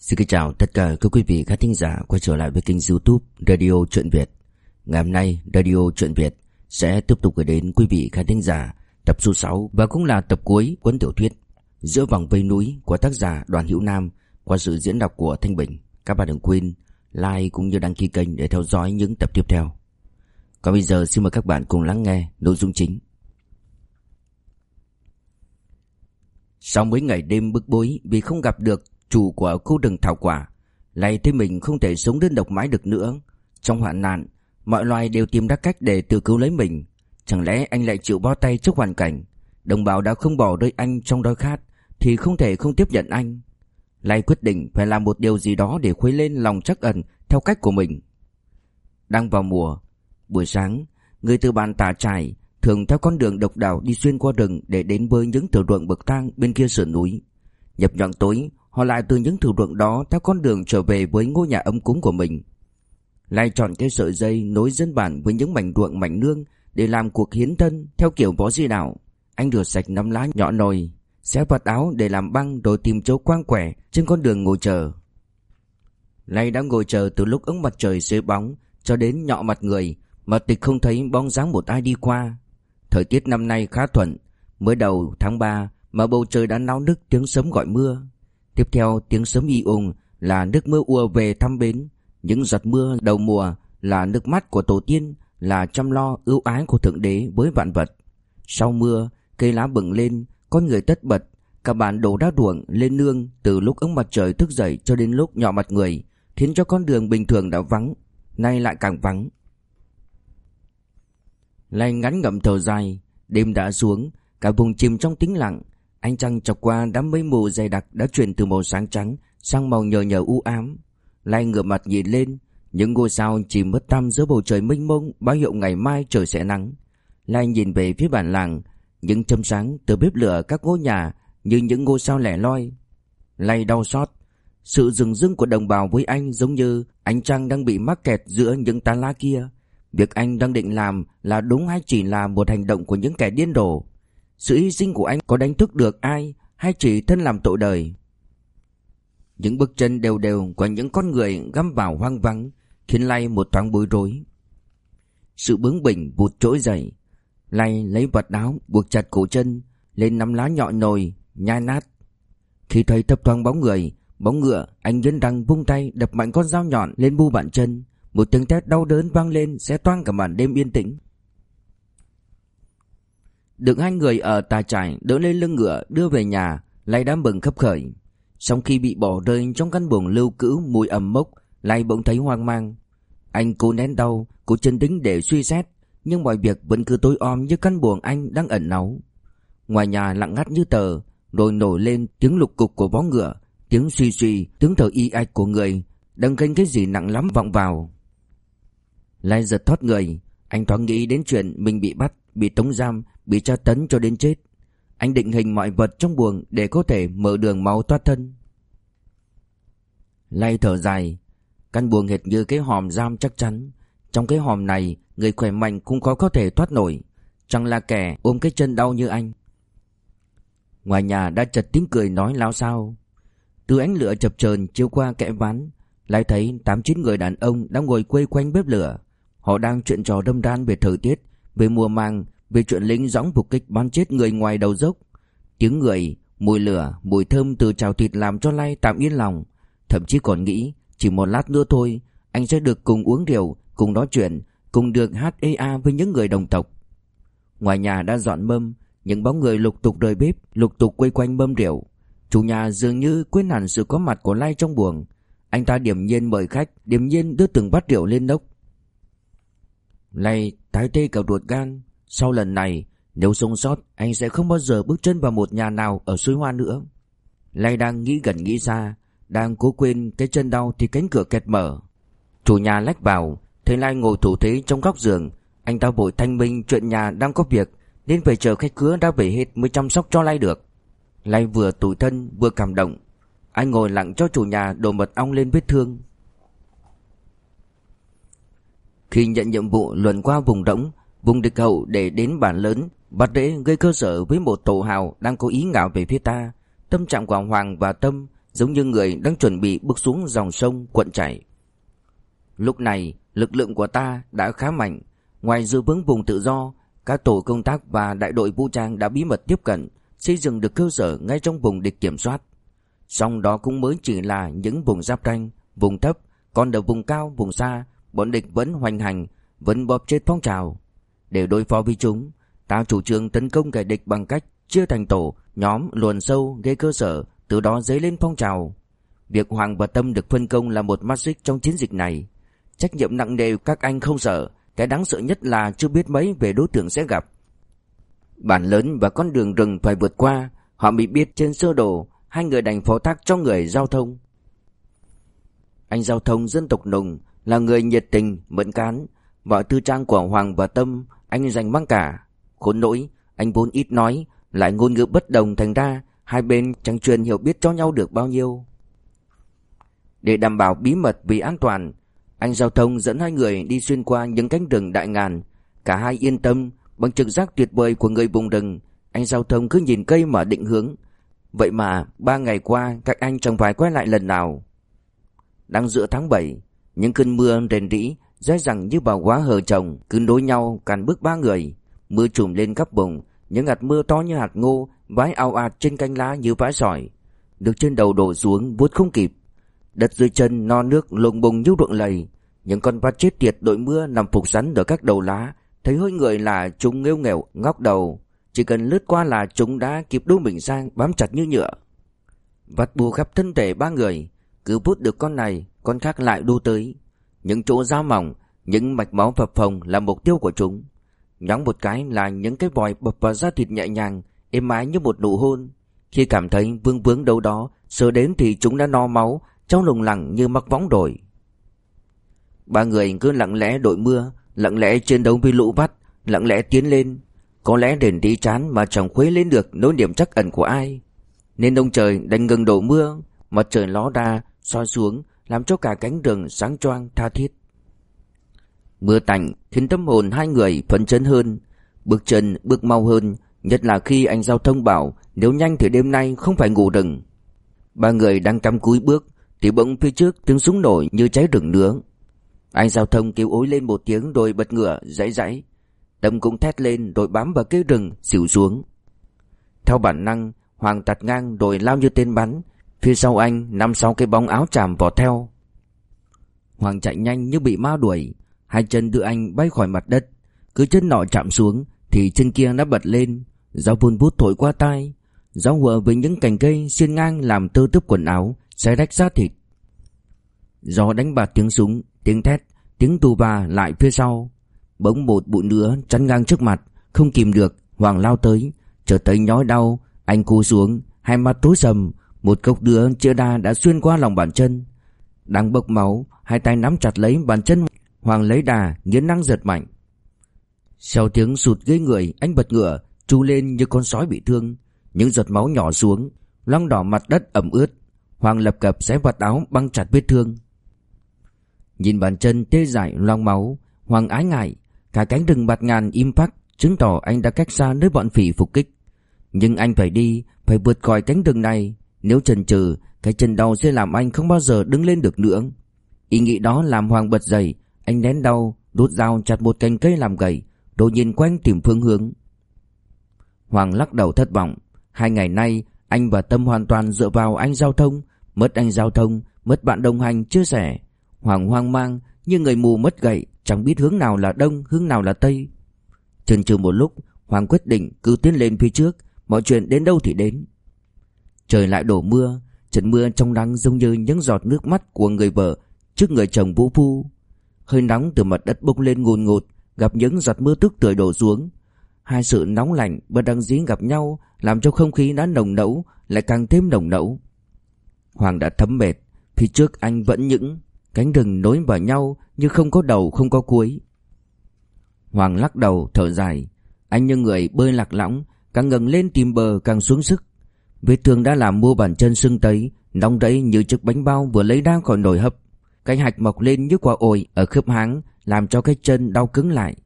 Xin kính chào tất cả các quý vị khán thính giả quay trở lại với kênh youtube Radio Chuyện Việt. Ngày hôm nay, Radio Chuyện Việt sẽ tiếp tục gửi đến quý vị khán thính giả tập số 6 và cũng là tập cuối cuốn tiểu thuyết Giữa vòng vây núi của tác giả Đoàn Hữu Nam qua sự diễn đọc của Thanh Bình. Các bạn đừng quên like cũng như đăng ký kênh để theo dõi những tập tiếp theo. Còn bây giờ xin mời các bạn cùng lắng nghe nội dung chính. Sau mấy ngày đêm bức bối vì không gặp được chủ của khu rừng thảo quả, lại thấy mình không thể sống đơn độc mãi được nữa. Trong hoạn nạn, mọi loài đều tìm ra cách để tự cứu lấy mình. Chẳng lẽ anh lại chịu bó tay trước hoàn cảnh? Đồng bào đã không bỏ rơi anh trong đói khát, thì không thể không tiếp nhận anh. Lai quyết định phải làm một điều gì đó để khuấy lên lòng trắc ẩn theo cách của mình. Đang vào mùa, buổi sáng, người từ bàn tà trải thường theo con đường độc đảo đi xuyên qua rừng để đến với những thửa ruộng bậc thang bên kia sườn núi. Nhập nhọn tối, họ lại từ những thửa ruộng đó theo con đường trở về với ngôi nhà ấm cúng của mình. Lại chọn cái sợi dây nối dân bản với những mảnh ruộng mảnh nương để làm cuộc hiến thân theo kiểu võ di đạo. Anh rửa sạch nắm lá nhỏ nồi, xé vật áo để làm băng rồi tìm chỗ quang quẻ trên con đường ngồi chờ. Lay đã ngồi chờ từ lúc ứng mặt trời xế bóng cho đến nhọ mặt người mà tịch không thấy bóng dáng một ai đi qua. Thời tiết năm nay khá thuận, mới đầu tháng 3 mà bầu trời đã náo nức tiếng sấm gọi mưa. Tiếp theo tiếng sấm y ùng là nước mưa ùa về thăm bến, những giọt mưa đầu mùa là nước mắt của tổ tiên, là chăm lo ưu ái của thượng đế với vạn vật. Sau mưa, cây lá bừng lên, con người tất bật, cả bản đổ đá ruộng lên nương từ lúc ứng mặt trời thức dậy cho đến lúc nhỏ mặt người, khiến cho con đường bình thường đã vắng, nay lại càng vắng. Lay ngắn ngậm thở dài, đêm đã xuống, cả vùng chìm trong tĩnh lặng. Ánh trăng chọc qua đám mây mù dày đặc đã chuyển từ màu sáng trắng sang màu nhờ nhờ u ám. Lai ngửa mặt nhìn lên, những ngôi sao chìm mất tăm giữa bầu trời mênh mông báo hiệu ngày mai trời sẽ nắng. Lai nhìn về phía bản làng, những châm sáng từ bếp lửa các ngôi nhà như những ngôi sao lẻ loi. Lai đau xót, sự rừng rưng của đồng bào với anh giống như ánh trăng đang bị mắc kẹt giữa những tán lá kia. Việc anh đang định làm là đúng hay chỉ là một hành động của những kẻ điên rồ? Sự hy sinh của anh có đánh thức được ai hay chỉ thân làm tội đời? Những bước chân đều đều của những con người găm vào hoang vắng khiến Lay một thoáng bối rối. Sự bướng bỉnh vụt trỗi dậy. Lay lấy vật áo buộc chặt cổ chân lên nắm lá nhọn nồi nhai nát. Khi thấy thấp thoáng bóng người, bóng ngựa, anh nhấn răng vung tay đập mạnh con dao nhọn lên bu bàn chân. Một tiếng thét đau đớn vang lên sẽ toang cả màn đêm yên tĩnh. Được hai người ở tà trải đỡ lên lưng ngựa đưa về nhà, lại đã mừng khấp khởi. Sau khi bị bỏ rơi trong căn buồng lưu cữu mùi ẩm mốc, lại bỗng thấy hoang mang. Anh cố nén đau, cố chân đứng để suy xét, nhưng mọi việc vẫn cứ tối om như căn buồng anh đang ẩn náu. Ngoài nhà lặng ngắt như tờ, rồi nổi lên tiếng lục cục của vó ngựa, tiếng suy suy, tiếng thở y ạch của người, đang gánh cái gì nặng lắm vọng vào. Lai giật thoát người Anh thoáng nghĩ đến chuyện mình bị bắt Bị tống giam Bị tra tấn cho đến chết. Anh định hình mọi vật trong buồng Để có thể mở đường máu thoát thân. Lay thở dài Căn buồng hệt như cái hòm giam chắc chắn. Trong cái hòm này Người khỏe mạnh cũng khó có thể thoát nổi. Chẳng là kẻ ôm cái chân đau như anh. Ngoài nhà đã chật tiếng cười nói lao sao Từ ánh lửa chập chờn chiếu qua kẽ ván Lại thấy tám chín người đàn ông đang ngồi quây quanh bếp lửa. Họ đang chuyện trò đâm đan về thời tiết, về mùa màng, về chuyện lính gióng phục kích bắn chết người ngoài đầu dốc. Tiếng người, mùi lửa, mùi thơm từ chảo thịt làm cho Lai tạm yên lòng. Thậm chí còn nghĩ, chỉ một lát nữa thôi, anh sẽ được cùng uống rượu, cùng nói chuyện, cùng được hát ea với những người đồng tộc. Ngoài nhà đã dọn mâm, những bóng người lục tục rời bếp, lục tục quay quanh mâm rượu. Chủ nhà dường như quên hẳn sự có mặt của Lai trong buồng. Anh ta điểm nhiên mời khách, điểm nhiên đưa từng bát rượu lên nốc. Lay tái tê cả ruột gan sau lần này Nếu sống sót Anh sẽ không bao giờ bước chân vào một nhà nào Ở suối hoa nữa. Lay đang nghĩ gần nghĩ xa Đang cố quên cái chân đau Thì cánh cửa kẹt mở. Chủ nhà lách vào Thấy Lai ngồi thủ thế trong góc giường Anh ta vội thanh minh chuyện nhà đang có việc Nên phải chờ khách khứa đã về hết Mới chăm sóc cho Lai được. Lai vừa tủi thân vừa cảm động. Anh ngồi lặng cho chủ nhà đổ mật ong lên vết thương. Khi nhận nhiệm vụ luận qua vùng rỗng, vùng địch hậu để đến bản lớn, bắt rễ gây cơ sở với một tổ hào đang có ý ngạo về phía ta. Tâm trạng của Hoàng và Tâm giống như người đang chuẩn bị bước xuống dòng sông cuộn chảy. Lúc này, lực lượng của ta đã khá mạnh, ngoài giữ vững vùng tự do, các tổ công tác và đại đội vũ trang đã bí mật tiếp cận, xây dựng được cơ sở ngay trong vùng địch kiểm soát. Song đó cũng mới chỉ là những vùng giáp ranh, vùng thấp, còn ở vùng cao, vùng xa, bọn địch vẫn hoành hành, vẫn bóp chết phong trào. Để đối phó với chúng, ta chủ trương tấn công kẻ địch bằng cách chia thành tổ, nhóm luồn sâu gây cơ sở, từ đó dấy lên phong trào. Việc Hoàng và Tâm được phân công là một mắt xích trong chiến dịch này. Trách nhiệm nặng nề các anh không sợ, cái đáng sợ nhất là chưa biết mấy về đối tượng sẽ gặp. Bản lớn và con đường rừng phải vượt qua, họ bị biết trên sơ đồ, hai người đành phó thác cho người giao thông. Anh giao thông dân tộc nùng là người nhiệt tình, mẫn cán, mọi tư trang của Hoàng và Tâm anh giành băng cả. Khốn nỗi, anh vốn ít nói, lại ngôn ngữ bất đồng thành ra hai bên chẳng truyền hiểu biết cho nhau được bao nhiêu. Để đảm bảo bí mật vì an toàn, anh giao thông dẫn hai người đi xuyên qua những cánh rừng đại ngàn. Cả hai yên tâm, bằng trực giác tuyệt vời của người vùng rừng, anh giao thông cứ nhìn cây mà định hướng. Vậy mà, ba ngày qua các anh chẳng phải quay lại lần nào. Đang giữa tháng 7, những cơn mưa rền rĩ, dai dẳng như bào quá hờ chồng, cứ nối nhau càn bước ba người. Mưa trùm lên khắp vùng, những hạt mưa to như hạt ngô, vái ao ạt trên canh lá như vãi sỏi. Được trên đầu đổ xuống, vuốt không kịp. Đất dưới chân no nước lùng bùng như ruộng lầy. Những con vắt chết tiệt đội mưa nằm phục sắn ở các đầu lá, thấy hơi người là chúng nghêu nghèo ngóc đầu. Chỉ cần lướt qua là chúng đã kịp đu mình sang bám chặt như nhựa. Vắt bù khắp thân thể ba người, cứ vút được con này, con khác lại đu tới. Những chỗ da mỏng, những mạch máu phập phồng là mục tiêu của chúng. Nhóng một cái là những cái vòi bập vào da thịt nhẹ nhàng, êm ái như một nụ hôn. Khi cảm thấy vương vướng đâu đó, sờ đến thì chúng đã no máu, trong lùng lẳng như mắc võng đổi. Ba người cứ lặng lẽ đội mưa, lặng lẽ chiến đấu với lũ vắt, lặng lẽ tiến lên. Có lẽ đền đi chán mà chẳng khuấy lên được nỗi niềm chắc ẩn của ai. Nên ông trời đành ngừng đổ mưa, mặt trời ló ra, soi xuống, làm cho cả cánh rừng sáng choang tha thiết. Mưa tạnh khiến tâm hồn hai người phấn chấn hơn, bước chân bước mau hơn, nhất là khi anh giao thông bảo nếu nhanh thì đêm nay không phải ngủ rừng. Ba người đang cắm cúi bước thì bỗng phía trước tiếng súng nổi như cháy rừng nướng. Anh giao thông kêu ối lên một tiếng rồi bật ngửa dãy dãy. Tâm cũng thét lên rồi bám vào cây rừng xỉu xuống. Theo bản năng, Hoàng tạt ngang rồi lao như tên bắn, Phía sau anh năm sáu cái bóng áo tràm vò theo. Hoàng chạy nhanh như bị ma đuổi. Hai chân đưa anh bay khỏi mặt đất. Cứ chân nọ chạm xuống Thì chân kia đã bật lên. Gió vun bút thổi qua tai. Gió hùa với những cành cây xuyên ngang làm tơ tấp quần áo, Xé rách da thịt. Gió đánh bạt tiếng súng, Tiếng thét, Tiếng tù bà lại phía sau. Bỗng một bụi nữa chắn ngang trước mặt, Không kìm được, Hoàng lao tới. Chợt thấy nhói đau, Anh cú xuống, Hai mắt tối sầm một cốc đứa chưa đa đã xuyên qua lòng bàn chân. Đang bốc máu, Hai tay nắm chặt lấy bàn chân Hoàng lấy đà nghiến năng giật mạnh. Sau tiếng sụt ghế người, Anh bật ngửa Chu lên như con sói bị thương. Những giọt máu nhỏ xuống Long đỏ mặt đất ẩm ướt. Hoàng lập cập xé vạt áo băng chặt vết thương. Nhìn bàn chân tê dại, loang máu, Hoàng ái ngại. Cả cánh rừng bạt ngàn im phắc, Chứng tỏ anh đã cách xa nơi bọn phỉ phục kích. Nhưng anh phải đi, Phải vượt khỏi cánh rừng này nếu chần chừ, cái chân đau sẽ làm anh không bao giờ đứng lên được nữa. Ý nghĩ đó làm Hoàng bật dậy, anh nén đau, đút dao chặt một cành cây làm gậy, rồi nhìn quanh tìm phương hướng. Hoàng lắc đầu thất vọng, hai ngày nay anh và Tâm hoàn toàn dựa vào anh giao thông, mất anh giao thông, mất bạn đồng hành chia sẻ. Hoàng hoang mang như người mù mất gậy, chẳng biết hướng nào là đông, hướng nào là tây. Chần chừ một lúc, Hoàng quyết định cứ tiến lên phía trước, mọi chuyện đến đâu thì đến. Trời lại đổ mưa, Trận mưa trong nắng giống như những giọt nước mắt của người vợ Trước người chồng vũ phu. Hơi nóng từ mặt đất bốc lên ngùn ngụt, Gặp những giọt mưa tức tưởi đổ xuống. Hai sự nóng lạnh bất đăng dĩ gặp nhau, Làm cho không khí đã nồng nẫu Lại càng thêm nồng nẫu Hoàng đã thấm mệt, Phía trước anh vẫn những Cánh rừng nối vào nhau như không có đầu, không có cuối. Hoàng lắc đầu, thở dài. Anh như người bơi lạc lõng, Càng ngừng lên tìm bờ, càng xuống sức. Vết thương đã làm mua bàn chân sưng tấy, nóng rẫy như chiếc bánh bao vừa lấy ra khỏi nồi hấp. Cái hạch mọc lên như quả ổi ở khớp háng, làm cho cái chân đau cứng lại.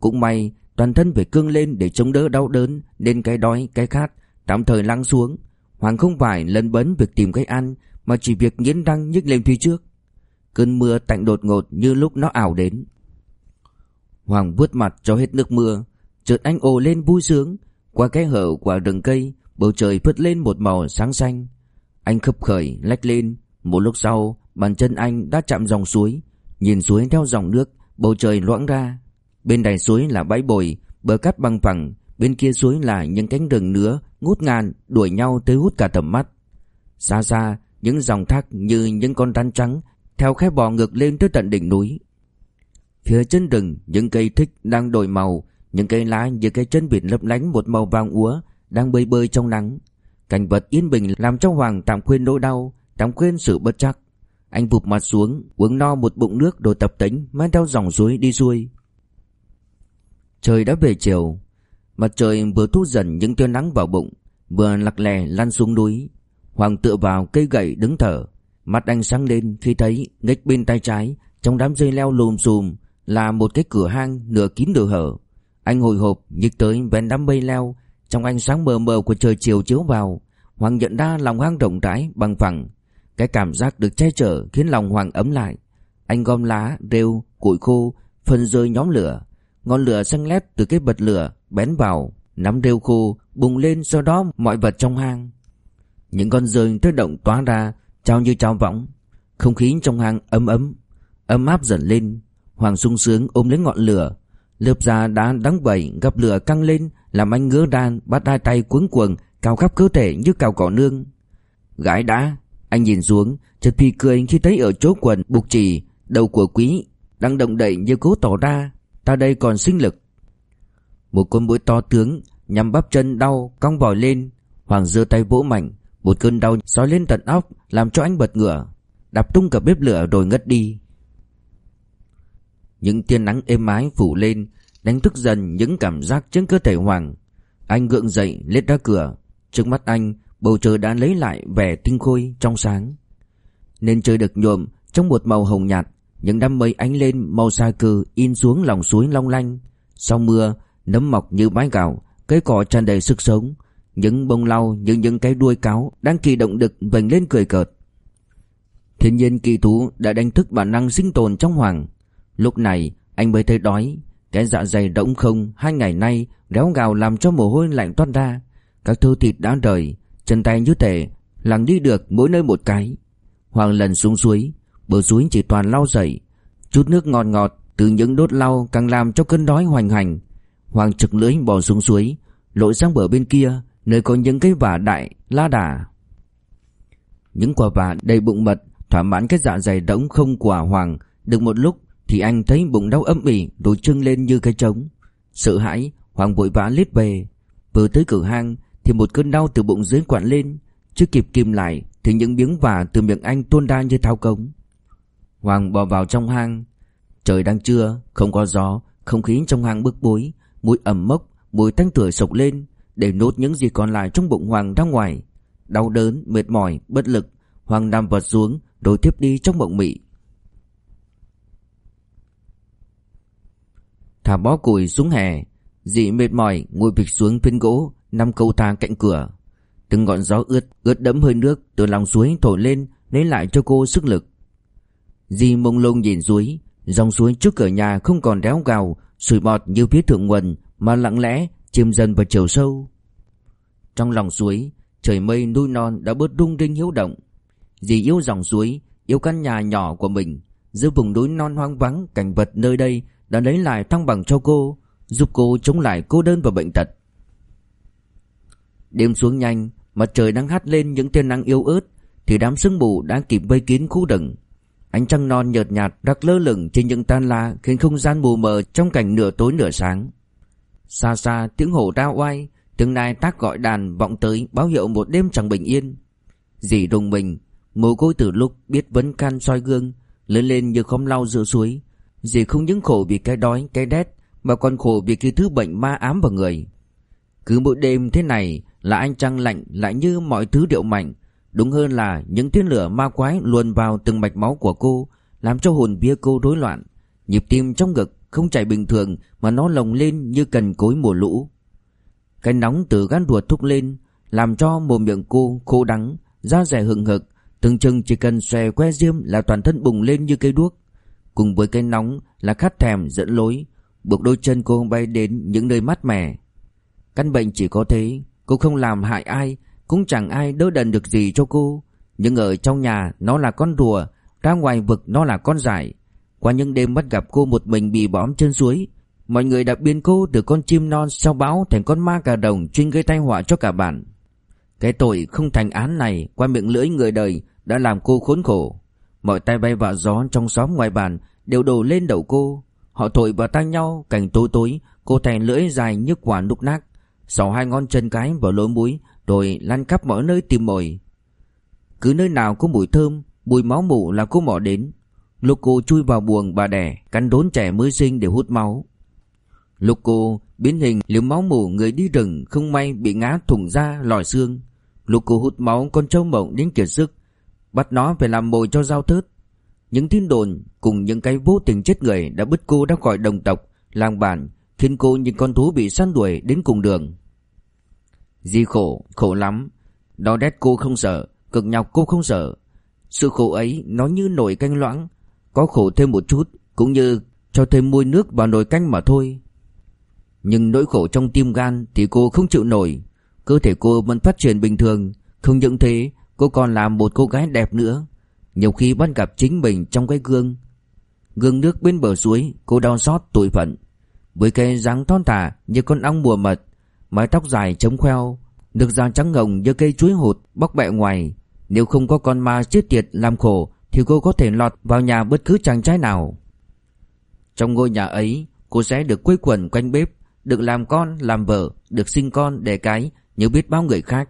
Cũng may, toàn thân phải cương lên để chống đỡ đau đớn, nên cái đói, cái khát tạm thời lắng xuống. Hoàng không phải lân bấn việc tìm cái ăn, Mà chỉ việc nghiến răng nhích lên phía trước Cơn mưa tạnh đột ngột như lúc nó ảo đến Hoàng vuốt mặt cho hết nước mưa Chợt anh ồ lên vui sướng Qua cái hở quả rừng cây Bầu trời phất lên một màu sáng xanh. Anh khập khởi, lách lên. Một lúc sau, bàn chân anh đã chạm dòng suối. Nhìn suối theo dòng nước, Bầu trời loãng ra. Bên đài suối là bãi bồi, Bờ cát bằng phẳng. Bên kia suối là những cánh rừng nứa, Ngút ngàn, đuổi nhau tới hút cả tầm mắt. Xa xa, những dòng thác như những con rắn trắng, Theo khe bò ngược lên tới tận đỉnh núi. Phía chân rừng, những cây thích đang đổi màu. Những cây lá như cây chân vịt lấp lánh một màu vàng úa đang bơi bơi trong nắng. Cảnh vật yên bình làm cho Hoàng tạm quên nỗi đau Tạm quên sự bất chắc. Anh vụt mặt xuống uống no một bụng nước rồi tập tĩnh, Mang theo dòng suối đi xuôi. Trời đã về chiều Mặt trời vừa thu dần những tia nắng vào bụng Vừa lặc lè lăn xuống núi. Hoàng tựa vào cây gậy đứng thở Mắt anh sáng lên khi thấy nghếch bên tay trái Trong đám dây leo lùm xùm Là một cái cửa hang nửa kín nửa hở. Anh hồi hộp nhích tới ven đám mây leo trong ánh sáng mờ mờ của trời chiều chiếu vào Hoàng nhận ra lòng hang rộng rãi bằng phẳng. Cái cảm giác được che chở khiến lòng Hoàng ấm lại. Anh gom lá, rêu, củi khô Phân rơi nhóm lửa. Ngọn lửa xanh lét từ cái bật lửa bén vào Nắm rêu khô bùng lên sau đó mọi vật trong hang. Những con rơi tự động tóa ra Trao như trao võng. Không khí trong hang ấm ấm Ấm áp dần lên. Hoàng sung sướng ôm lấy ngọn lửa. Lợp da đá đắng bẩy gặp lửa căng lên làm anh ngứa đan bắt hai tay cuống cuồng, cao khắp cơ thể như cào cỏ nương. Gái đã, Anh nhìn xuống, chợt thì cười khi thấy ở chỗ quần buộc chỉ, Đầu của quý, Đang động đậy như cố tỏ ra, Ta đây còn sinh lực. Một con mũi to tướng, Nhằm bắp chân đau, cong vòi lên. Hoàng giơ tay vỗ mạnh, một cơn đau xói lên tận óc, Làm cho anh bật ngửa, Đạp tung cả bếp lửa rồi ngất đi. Những tia nắng êm ái phủ lên Đánh thức dần những cảm giác trên cơ thể Hoàng. Anh gượng dậy, lết ra cửa. Trước mắt anh, Bầu trời đã lấy lại vẻ tinh khôi, trong sáng. Nên trời được nhuộm Trong một màu hồng nhạt, Những đám mây ánh lên màu xa cừ In xuống lòng suối long lanh. Sau mưa, nấm mọc như mái gạo, Cây cỏ tràn đầy sức sống. Những bông lau như những cái đuôi cáo Đang kỳ động đực vành lên cười cợt. Thiên nhiên kỳ thú đã đánh thức bản năng sinh tồn trong Hoàng. Lúc này, anh mới thấy đói. Cái dạ dày rỗng không, Hai ngày nay réo gào làm cho mồ hôi lạnh toát ra. Các thứ thịt đã rời, Chân tay như thể Lặng đi được mỗi nơi một cái. Hoàng lần xuống suối, Bờ suối chỉ toàn lau dậy Chút nước ngọt ngọt từ những đốt lau càng làm cho cơn đói hoành hành. Hoàng trực lưỡi bò xuống suối, Lội sang bờ bên kia, Nơi có những cái vả đại, la đà. Những quả vả đầy bụng mật, Thỏa mãn cái dạ dày đống không của hoàng Được một lúc thì anh thấy bụng đau ấm ỉ Rồi trưng lên như cái trống. Sợ hãi Hoàng vội vã lết về. Vừa tới cửa hang Thì một cơn đau từ bụng dưới quặn lên. Chưa kịp kìm lại Thì những miếng vả từ miệng anh tuôn ra như thao cống. Hoàng bò vào trong hang. Trời đang trưa Không có gió Không khí trong hang bức bối. Mùi ẩm mốc Mùi tanh tưởi sộc lên để nốt những gì còn lại trong bụng Hoàng ra ngoài. Đau đớn, mệt mỏi, bất lực, Hoàng nằm vật xuống rồi tiếp đi trong mộng mị. Thả bó củi xuống hè, dị mệt mỏi ngồi bịch xuống phiên gỗ nằm câu thang cạnh cửa. Từng ngọn gió ướt, ướt đẫm hơi nước từ lòng suối thổi lên lấy lại cho cô sức lực. Dì mông lung nhìn suối, dòng suối trước cửa nhà không còn réo gào, sủi bọt như phía thượng nguồn mà lặng lẽ chìm dần vào chiều sâu. Trong lòng suối, trời mây núi non đã bớt rung rinh hiếu động. Dì yêu dòng suối, yêu căn nhà nhỏ của mình. Giữa vùng núi non hoang vắng, cảnh vật nơi đây đã lấy lại thăng bằng cho cô, giúp cô chống lại cô đơn và bệnh tật. Đêm xuống nhanh, mặt trời đang hắt lên những tia nắng yếu ớt, thì đám sương mù đã kịp vây kín khu rừng. Ánh trăng non nhợt nhạt đặt lơ lửng trên những tan la khiến không gian mù mờ trong cảnh nửa tối nửa sáng. Xa xa tiếng hổ ra oai Tiếng nai tác gọi đàn vọng tới Báo hiệu một đêm chẳng bình yên Dì đùng mình Mồ côi từ lúc biết vấn can soi gương Lớn lên như khóm lau giữa suối Dì không những khổ vì cái đói cái đét Mà còn khổ vì cái thứ bệnh ma ám vào người. Cứ mỗi đêm thế này Là anh trăng lạnh lại như mọi thứ điệu mạnh. Đúng hơn là những tiếng lửa ma quái luồn vào từng mạch máu của cô Làm cho hồn bia cô rối loạn. Nhịp tim trong ngực không chạy bình thường mà nó lồng lên như cần cối mùa lũ. Cái nóng từ gan ruột thúc lên làm cho mồm miệng cô khô đắng, da rẻ hừng hực, Từng chừng chỉ cần xòe que diêm là toàn thân bùng lên như cây đuốc. Cùng với cái nóng là khát thèm dẫn lối, Buộc đôi chân cô bay đến những nơi mát mẻ. Căn bệnh chỉ có thế, Cô không làm hại ai, Cũng chẳng ai đỡ đần được gì cho cô. Nhưng ở trong nhà, nó là con rùa, Ra ngoài vực nó là con giải Qua những đêm bắt gặp cô một mình bị bõm chân suối, Mọi người đã biến cô từ con chim non sau bão Thành con ma cà đồng chuyên gây tai họa cho cả bản Cái tội không thành án này Qua miệng lưỡi người đời Đã làm cô khốn khổ. Mọi tay bay vào gió trong xóm ngoài bàn Đều đổ lên đầu cô. Họ thổi vào tay nhau cảnh tối tối, Cô thèn lưỡi dài như quả núc nát Sỏ hai ngón chân cái vào lỗ mũi, Rồi lăn khắp mọi nơi tìm mồi. Cứ nơi nào có mùi thơm, Mùi máu mủ là cô mò đến. Lúc cô chui vào buồng bà đẻ, Cắn đốn trẻ mới sinh để hút máu. Lúc cô biến hình liều máu mủ người đi rừng Không may bị ngã thủng da, lòi xương. Lúc cô hút máu, con trâu mộng đến kiệt sức. Bắt nó phải làm mồi cho giao thớt. Những tin đồn cùng những cái vô tình chết người Đã bứt cô ra khỏi đồng tộc Làng bản Khiến cô như con thú bị săn đuổi đến cùng đường. Di khổ, khổ lắm. Đau đét cô không sợ Cực nhọc cô không sợ. Sự khổ ấy nó như nồi canh loãng Có khổ thêm một chút Cũng như cho thêm muôi nước vào nồi canh mà thôi. Nhưng nỗi khổ trong tim gan Thì cô không chịu nổi. Cơ thể cô vẫn phát triển bình thường Không những thế Cô còn là một cô gái đẹp nữa. Nhiều khi bắt gặp chính mình trong cái gương. Gương nước bên bờ suối Cô đau xót tủi phận. Với cái dáng thon thả như con ong mùa mật Mái tóc dài chống khoeo Được da trắng ngồng như cây chuối hột Bóc bẹ ngoài. Nếu không có con ma chết tiệt làm khổ Thì cô có thể lọt vào nhà bất cứ chàng trai nào. Trong ngôi nhà ấy Cô sẽ được quây quần quanh bếp Được làm con, làm vợ Được sinh con, đẻ cái Như biết bao người khác.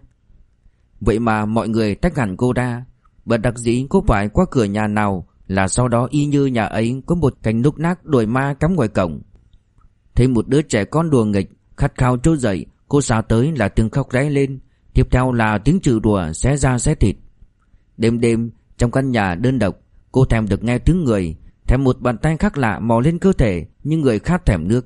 Vậy mà mọi người tách hẳn cô ra. Bật đặc dĩ cô phải qua cửa nhà nào Là sau đó y như nhà ấy Có một cánh núc nát đuổi ma cắm ngoài cổng. Thấy một đứa trẻ con đùa nghịch, Khát khao trôi dậy, Cô xào tới là tiếng khóc ré lên. Tiếp theo là tiếng chữ đùa xé da xé thịt. Đêm đêm, Trong căn nhà đơn độc, Cô thèm được nghe tiếng người, Thèm một bàn tay khác lạ mò lên cơ thể Như người khát thèm nước.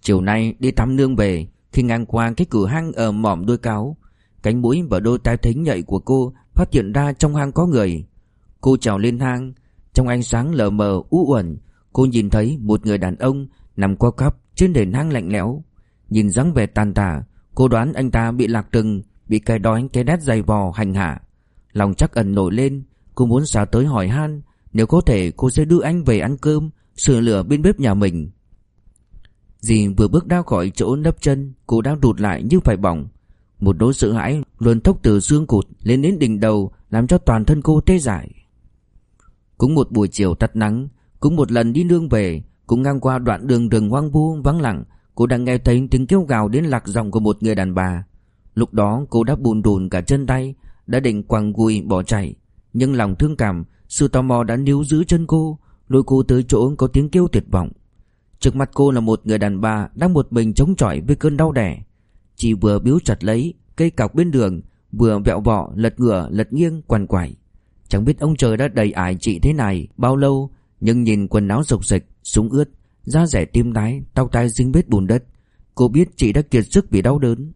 Chiều nay đi tắm nương về, Khi ngang qua cái cửa hang ở mỏm đôi cáo Cánh mũi và đôi tai thính nhạy của cô Phát hiện ra trong hang có người. Cô trèo lên hang, Trong ánh sáng lờ mờ, u uẩn, Cô nhìn thấy một người đàn ông Nằm co cắp trên nền hang lạnh lẽo. Nhìn dáng vẻ tàn tả, Cô đoán anh ta bị lạc trừng, Bị cái đói, cái đét dày vò hành hạ. Lòng chắc ẩn nổi lên, Cô muốn xả tới hỏi han, Nếu có thể cô sẽ đưa anh về ăn cơm, Sửa lửa bên bếp nhà mình. Dì vừa bước ra khỏi chỗ nấp chân, Cô đang rụt lại như phải bỏng. Một nỗi sợ hãi luôn thốc từ xương cụt Lên đến đỉnh đầu, Làm cho toàn thân cô tê dại. Cũng một buổi chiều tắt nắng, Cũng một lần đi nương về, Cũng ngang qua đoạn đường rừng hoang vu, vắng lặng, Cô đang nghe thấy tiếng kêu gào đến lạc giọng của một người đàn bà. Lúc đó, cô đã bùn rùn cả chân tay, Đã định quàng gùi bỏ chạy. Nhưng lòng thương cảm, Sự tò mò đã níu giữ chân cô, Lôi cô tới chỗ có tiếng kêu tuyệt vọng. Trước mặt cô là một người đàn bà Đang một mình chống chọi với cơn đau đẻ. Chỉ vừa biếu chặt lấy, Cây cọc bên đường, Vừa vẹo vọ, lật ngửa, lật nghiêng, quằn quải Chẳng biết ông trời đã đầy ải chị thế này Bao lâu, Nhưng nhìn quần áo rục rịch, Súng ướt, Da rẻ tim tái Tóc tai dính vết bùn đất, Cô biết chị đã kiệt sức vì đau đớn.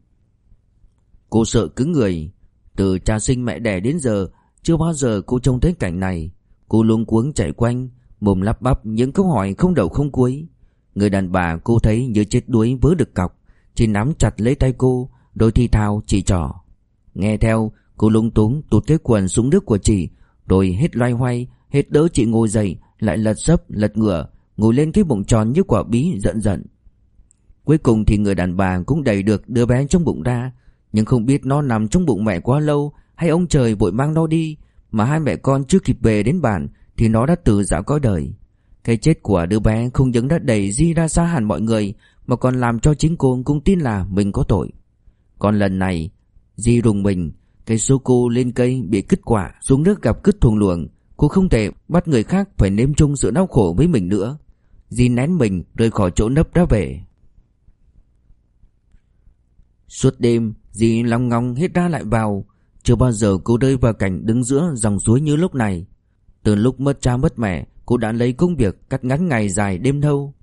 Cô sợ cứng người. Từ cha sinh mẹ đẻ đến giờ, Chưa bao giờ cô trông thấy cảnh này. Cô luống cuống chạy quanh, Mồm lắp bắp những câu hỏi không đầu không cuối. Người đàn bà cô thấy như chết đuối vớ được cọc. Chỉ nắm chặt lấy tay cô, Đôi thi thao chỉ trỏ. Nghe theo, cô lung túng tụt cái quần xuống nước của chị, Rồi hết loay hoay, Hết đỡ chị ngồi dậy, Lại lật sấp, lật ngửa, Ngồi lên cái bụng tròn như quả bí giận giận. Cuối cùng thì người đàn bà cũng đẩy được đứa bé trong bụng ra, Nhưng không biết nó nằm trong bụng mẹ quá lâu, Hay ông trời vội mang nó đi, Mà hai mẹ con chưa kịp về đến bản Thì nó đã từ dạo có đời. Cái chết của đứa bé không những đã đẩy Di ra xa hẳn mọi người mà còn làm cho chính cô cũng tin là mình có tội. Còn lần này, Di rùng mình cây số cô lên cây bị cứt quả Xuống nước gặp cứt thuồng luồng, Cô không thể bắt người khác phải nếm chung sự đau khổ với mình nữa. Di nén mình rời khỏi chỗ nấp đã về. Suốt đêm, Di long ngong hết ra lại vào. Chưa bao giờ cô rơi vào cảnh đứng giữa dòng suối như lúc này. Từ lúc mất cha mất mẹ, Cô đã lấy công việc cắt ngắn ngày dài đêm thâu.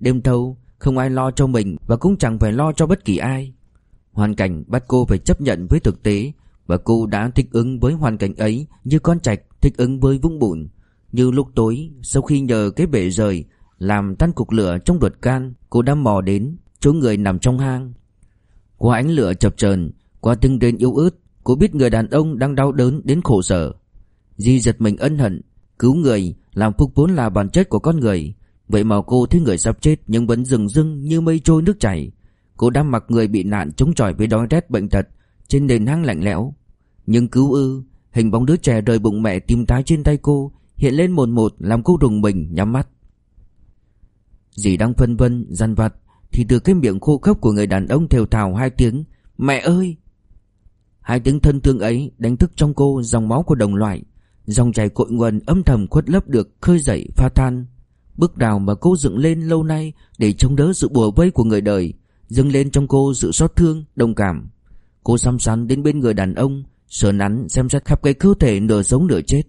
Đêm thâu không ai lo cho mình Và cũng chẳng phải lo cho bất kỳ ai. Hoàn cảnh bắt cô phải chấp nhận với thực tế Và cô đã thích ứng với hoàn cảnh ấy Như con trạch thích ứng với vũng bùn. Như lúc tối, Sau khi nhờ cái bể rời Làm tan cục lửa trong ruột can, Cô đã mò đến chỗ người nằm trong hang. Qua ánh lửa chập chờn, Qua tiếng đền yếu ớt, Cô biết người đàn ông đang đau đớn đến khổ sở. Di giật mình ân hận, Cứu người làm phục vốn là bản chất của con người. Vậy mà cô thấy người sắp chết Nhưng vẫn rừng rưng như mây trôi nước chảy. Cô đang mặc người bị nạn chống chọi với đói rét bệnh tật, Trên nền hang lạnh lẽo. Nhưng cứu ư, Hình bóng đứa trẻ rời bụng mẹ tim tái trên tay cô, Hiện lên một một, làm cô rùng mình, nhắm mắt. Dì đang phân vân, dằn vặt, Thì từ cái miệng khô khốc của người đàn ông thều thào hai tiếng, Mẹ ơi! Hai tiếng thân thương ấy đánh thức trong cô dòng máu của đồng loại, Dòng chảy cội nguồn âm thầm khuất lấp được, khơi dậy pha than. Bước đào mà cô dựng lên lâu nay Để chống đỡ sự bùa vây của người đời Dâng lên trong cô sự xót thương, đồng cảm. Cô xăm xắn đến bên người đàn ông Sờ nắn xem xét khắp cái cơ thể nửa sống nửa chết.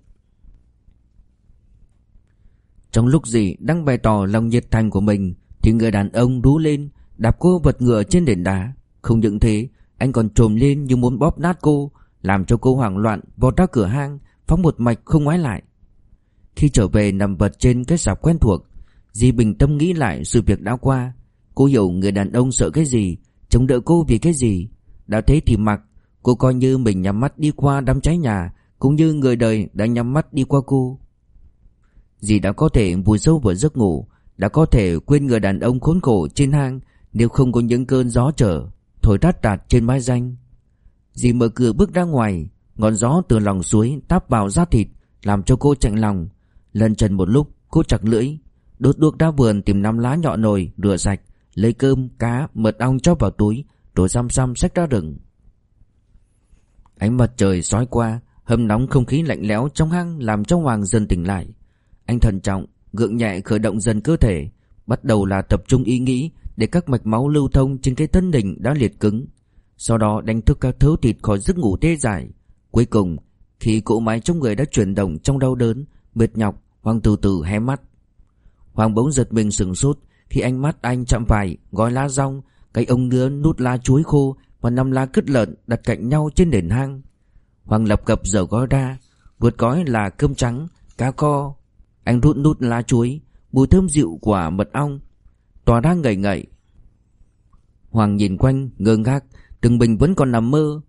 Trong lúc gì đang bày tỏ lòng nhiệt thành của mình Thì người đàn ông rú lên Đạp cô vật ngựa trên nền đá. Không những thế Anh còn trồm lên như muốn bóp nát cô Làm cho cô hoảng loạn vọt ra cửa hang Phóng một mạch không ngoái lại. Khi trở về nằm vật trên cái sạp quen thuộc, Di bình tâm nghĩ lại sự việc đã qua. Cô hiểu người đàn ông sợ cái gì, Chống đỡ cô vì cái gì. Đã thế thì mặc, Cô coi như mình nhắm mắt đi qua đám cháy nhà, Cũng như người đời đã nhắm mắt đi qua cô. Dì đã có thể vùi sâu vào giấc ngủ, Đã có thể quên người đàn ông khốn khổ trên hang Nếu không có những cơn gió trở, Thổi tát tạt trên mái danh. Dì mở cửa bước ra ngoài, Ngọn gió từ lòng suối táp vào da thịt, Làm cho cô chạnh lòng. Lần trần một lúc cô chặt lưỡi Đốt đuốc ra vườn tìm năm lá nhọ nồi Rửa sạch Lấy cơm, cá, mật ong cho vào túi Rồi xăm xăm xách ra rừng. Ánh mặt trời sói qua Hâm nóng không khí lạnh lẽo trong hang Làm cho Hoàng dần tỉnh lại. Anh thận trọng, gượng nhẹ khởi động dần cơ thể Bắt đầu là tập trung ý nghĩ Để các mạch máu lưu thông trên cái thân đỉnh đã liệt cứng. Sau đó đánh thức các thớ thịt khỏi giấc ngủ tê dại. Cuối cùng Khi cỗ máy trong người đã chuyển động trong đau đớn Mệt nhọc Hoàng từ từ hé mắt. Hoàng bỗng giật mình sừng sốt Khi ánh mắt anh chạm phải gói lá rong Cái ông nứa nút lá chuối khô Và năm lá cứt lợn đặt cạnh nhau trên nền hang. Hoàng lập cập dở gói ra Vượt gói là cơm trắng Cá co Anh rút nút lá chuối Mùi thơm dịu của mật ong. Tòa đang ngậy ngậy. Hoàng nhìn quanh ngơ ngác Từng bình vẫn còn nằm mơ.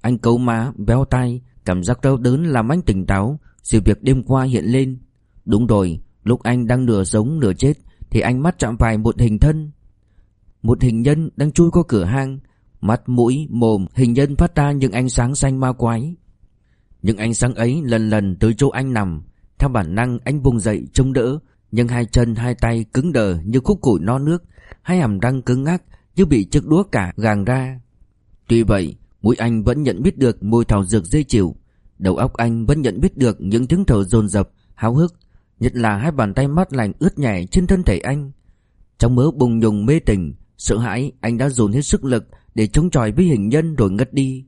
Anh cấu má, béo tay Cảm giác đau đớn làm anh tỉnh táo. Sự việc đêm qua hiện lên. Đúng rồi, lúc anh đang nửa sống nửa chết Thì anh mắt chạm phải một hình thân. Một hình nhân đang chui qua cửa hang Mắt, mũi, mồm Hình nhân phát ra những ánh sáng xanh ma quái. Những ánh sáng ấy lần lần tới chỗ anh nằm. Theo bản năng anh vùng dậy chống đỡ Nhưng hai chân hai tay cứng đờ như khúc củi no nước Hai hàm răng cứng ngắc như bị chiếc đũa cả gàng ra. Tuy vậy Mũi anh vẫn nhận biết được mùi thảo dược dây chịu. Đầu óc anh vẫn nhận biết được những tiếng thở dồn dập, háo hức Nhất là hai bàn tay mát lành ướt nhẹ trên thân thể anh. Trong mớ bùng nhùng mê tình Sợ hãi anh đã dồn hết sức lực Để chống chọi với hình nhân rồi ngất đi.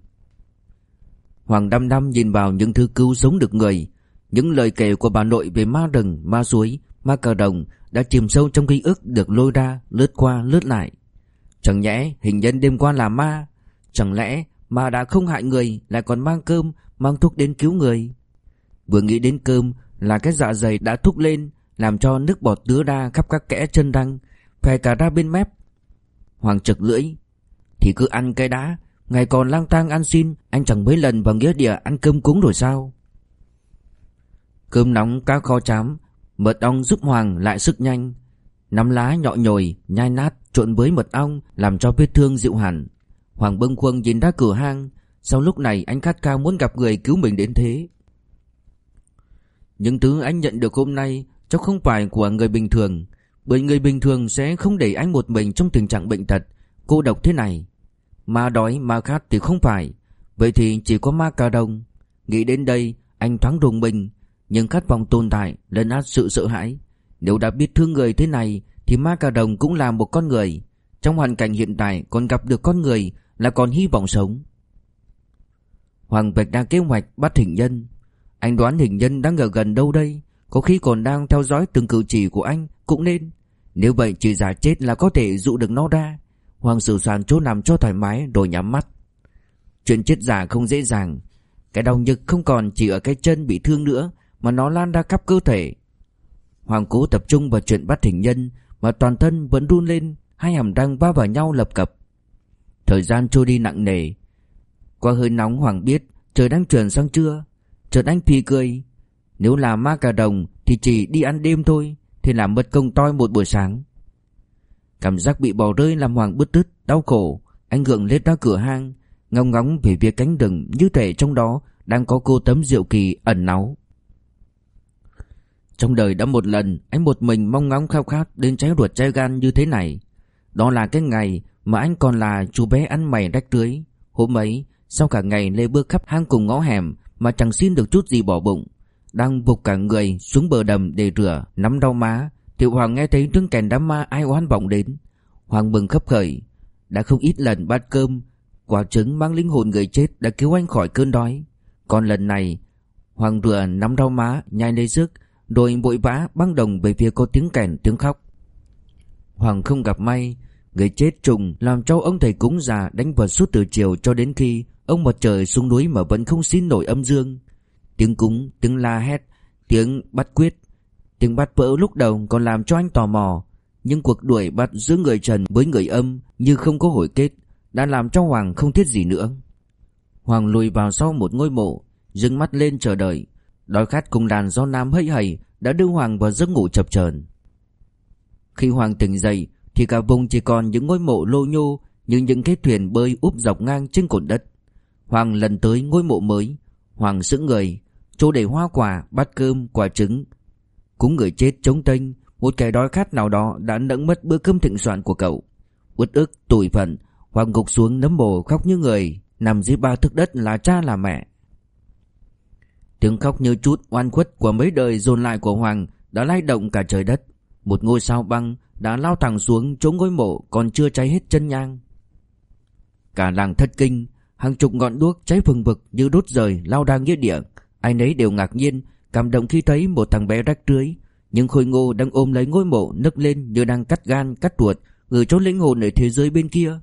Hoàng đăm đăm nhìn vào những thứ cứu sống được người. Những lời kể của bà nội về ma rừng, ma suối, ma cờ đồng Đã chìm sâu trong ký ức được lôi ra, lướt qua, lướt lại. Chẳng nhẽ hình nhân đêm qua là ma? Chẳng lẽ ma đã không hại người lại còn mang cơm Mang thuốc đến cứu người? Vừa nghĩ đến cơm là cái dạ dày đã thúc lên, Làm cho nước bọt tứa ra khắp các kẽ chân răng, Phè cả ra bên mép. Hoàng trực lưỡi, Thì cứ ăn cái đá, Ngày còn lang thang ăn xin, Anh chẳng mấy lần vào nghĩa địa ăn cơm cúng rồi sao? Cơm nóng cá kho chám, Mật ong giúp Hoàng lại sức nhanh. Nắm lá nhọ nhồi, Nhai nát, trộn với mật ong, Làm cho vết thương dịu hẳn. Hoàng bâng khuâng nhìn ra cửa hang. Sau lúc này, anh khát khao muốn gặp người cứu mình đến thế. Những thứ anh nhận được hôm nay, Chắc không phải của người bình thường, Bởi người bình thường sẽ không để anh một mình Trong tình trạng bệnh tật. Cô độc thế này, Ma đói, ma khát thì không phải, Vậy thì chỉ có ma cà đồng Nghĩ đến đây, anh thoáng rùng mình, Nhưng khát vọng tồn tại lấn át sự sợ hãi. Nếu đã biết thương người thế này, Thì ma cà đồng cũng là một con người. Trong hoàn cảnh hiện tại, còn gặp được con người là còn hy vọng sống. Hoàng Bạch đang kế hoạch bắt hình nhân. Anh đoán hình nhân đang ở gần đâu đây? Có khi còn đang theo dõi từng cử chỉ của anh, Cũng nên. Nếu vậy, chỉ giả chết là có thể dụ được nó ra. Hoàng sử soạn chỗ nằm cho thoải mái, rồi nhắm mắt. Chuyện chết giả không dễ dàng. Cái đau nhức không còn chỉ ở cái chân bị thương nữa, Mà nó lan ra khắp cơ thể. Hoàng cố tập trung vào chuyện bắt hình nhân, Mà toàn thân vẫn run lên, Hai hàm răng va vào nhau lập cập. Thời gian trôi đi nặng nề. Qua hơi nóng, Hoàng biết Trời đang chuyển sang trưa. Chợt anh phì cười. Nếu là ma cà đồng Thì chỉ đi ăn đêm thôi, Thì làm mất công toi một buổi sáng. Cảm giác bị bỏ rơi làm Hoàng bứt rứt, Đau khổ. Anh gượng lết ra cửa hang, ngóng ngóng về phía cánh rừng Như thể trong đó Đang có cô tấm rượu kỳ ẩn náu. Trong đời đã một lần, Anh một mình mong ngóng khao khát Đến cháy ruột cháy gan như thế này. Đó là cái ngày Mà anh còn là chú bé ăn mày rách rưới Hôm ấy, Sau cả ngày lê bước khắp hang cùng ngõ hẻm mà chẳng xin được chút gì bỏ bụng. Đang vục cả người xuống bờ đầm để rửa, Nắm đau má Tiểu Hoàng nghe thấy tiếng kèn đám ma ai oán vọng đến. Hoàng mừng khấp khởi. Đã không ít lần bát cơm, Quả trứng mang linh hồn người chết đã cứu anh khỏi cơn đói. Còn lần này, Hoàng rửa, nắm đau má, nhai lấy sức Rồi vội vã băng đồng về phía có tiếng kèn, tiếng khóc. Hoàng không gặp may, Người chết trùng làm cho ông thầy cúng già đánh vật suốt từ chiều cho đến khi Ông mặt trời xuống núi mà vẫn không xin nổi âm dương. Tiếng cúng, tiếng la hét, tiếng bắt quyết Tiếng bắt vỡ lúc đầu còn làm cho anh tò mò. Nhưng cuộc đuổi bắt giữa người trần với người âm như không có hồi kết Đã làm cho Hoàng không thiết gì nữa. Hoàng lùi vào sau một ngôi mộ Dừng mắt lên chờ đợi. Đói khát cùng đàn do nam hây hầy Đã đưa Hoàng vào giấc ngủ chập chờn. Khi Hoàng tỉnh dậy Thì cả vùng chỉ còn những ngôi mộ lô nhô Như những cái thuyền bơi úp dọc ngang trên cột đất. Hoàng lần tới ngôi mộ mới. Hoàng sững người Chỗ để hoa quả, bát cơm, quả trứng. Cúng người chết chống tênh Một kẻ đói khát nào đó đã nẫn mất bữa cơm thịnh soạn của cậu. Uất ức, tủi phận Hoàng gục xuống nấm bồ khóc như người Nằm dưới ba thức đất là cha là mẹ. Tiếng khóc như chút oan khuất của mấy đời dồn lại của Hoàng Đã lay động cả trời đất. Một ngôi sao băng đã lao thẳng xuống chỗ ngôi mộ còn chưa cháy hết chân nhang. Cả làng thất kinh Hàng chục ngọn đuốc cháy phừng vực như đốt rời, lao ra nghĩa địa. Ai nấy đều ngạc nhiên, Cảm động khi thấy một thằng bé rách rưới. Nhưng khôi ngô đang ôm lấy ngôi mộ, nấc lên như đang cắt gan, cắt ruột Gửi cho linh hồn ở thế giới bên kia.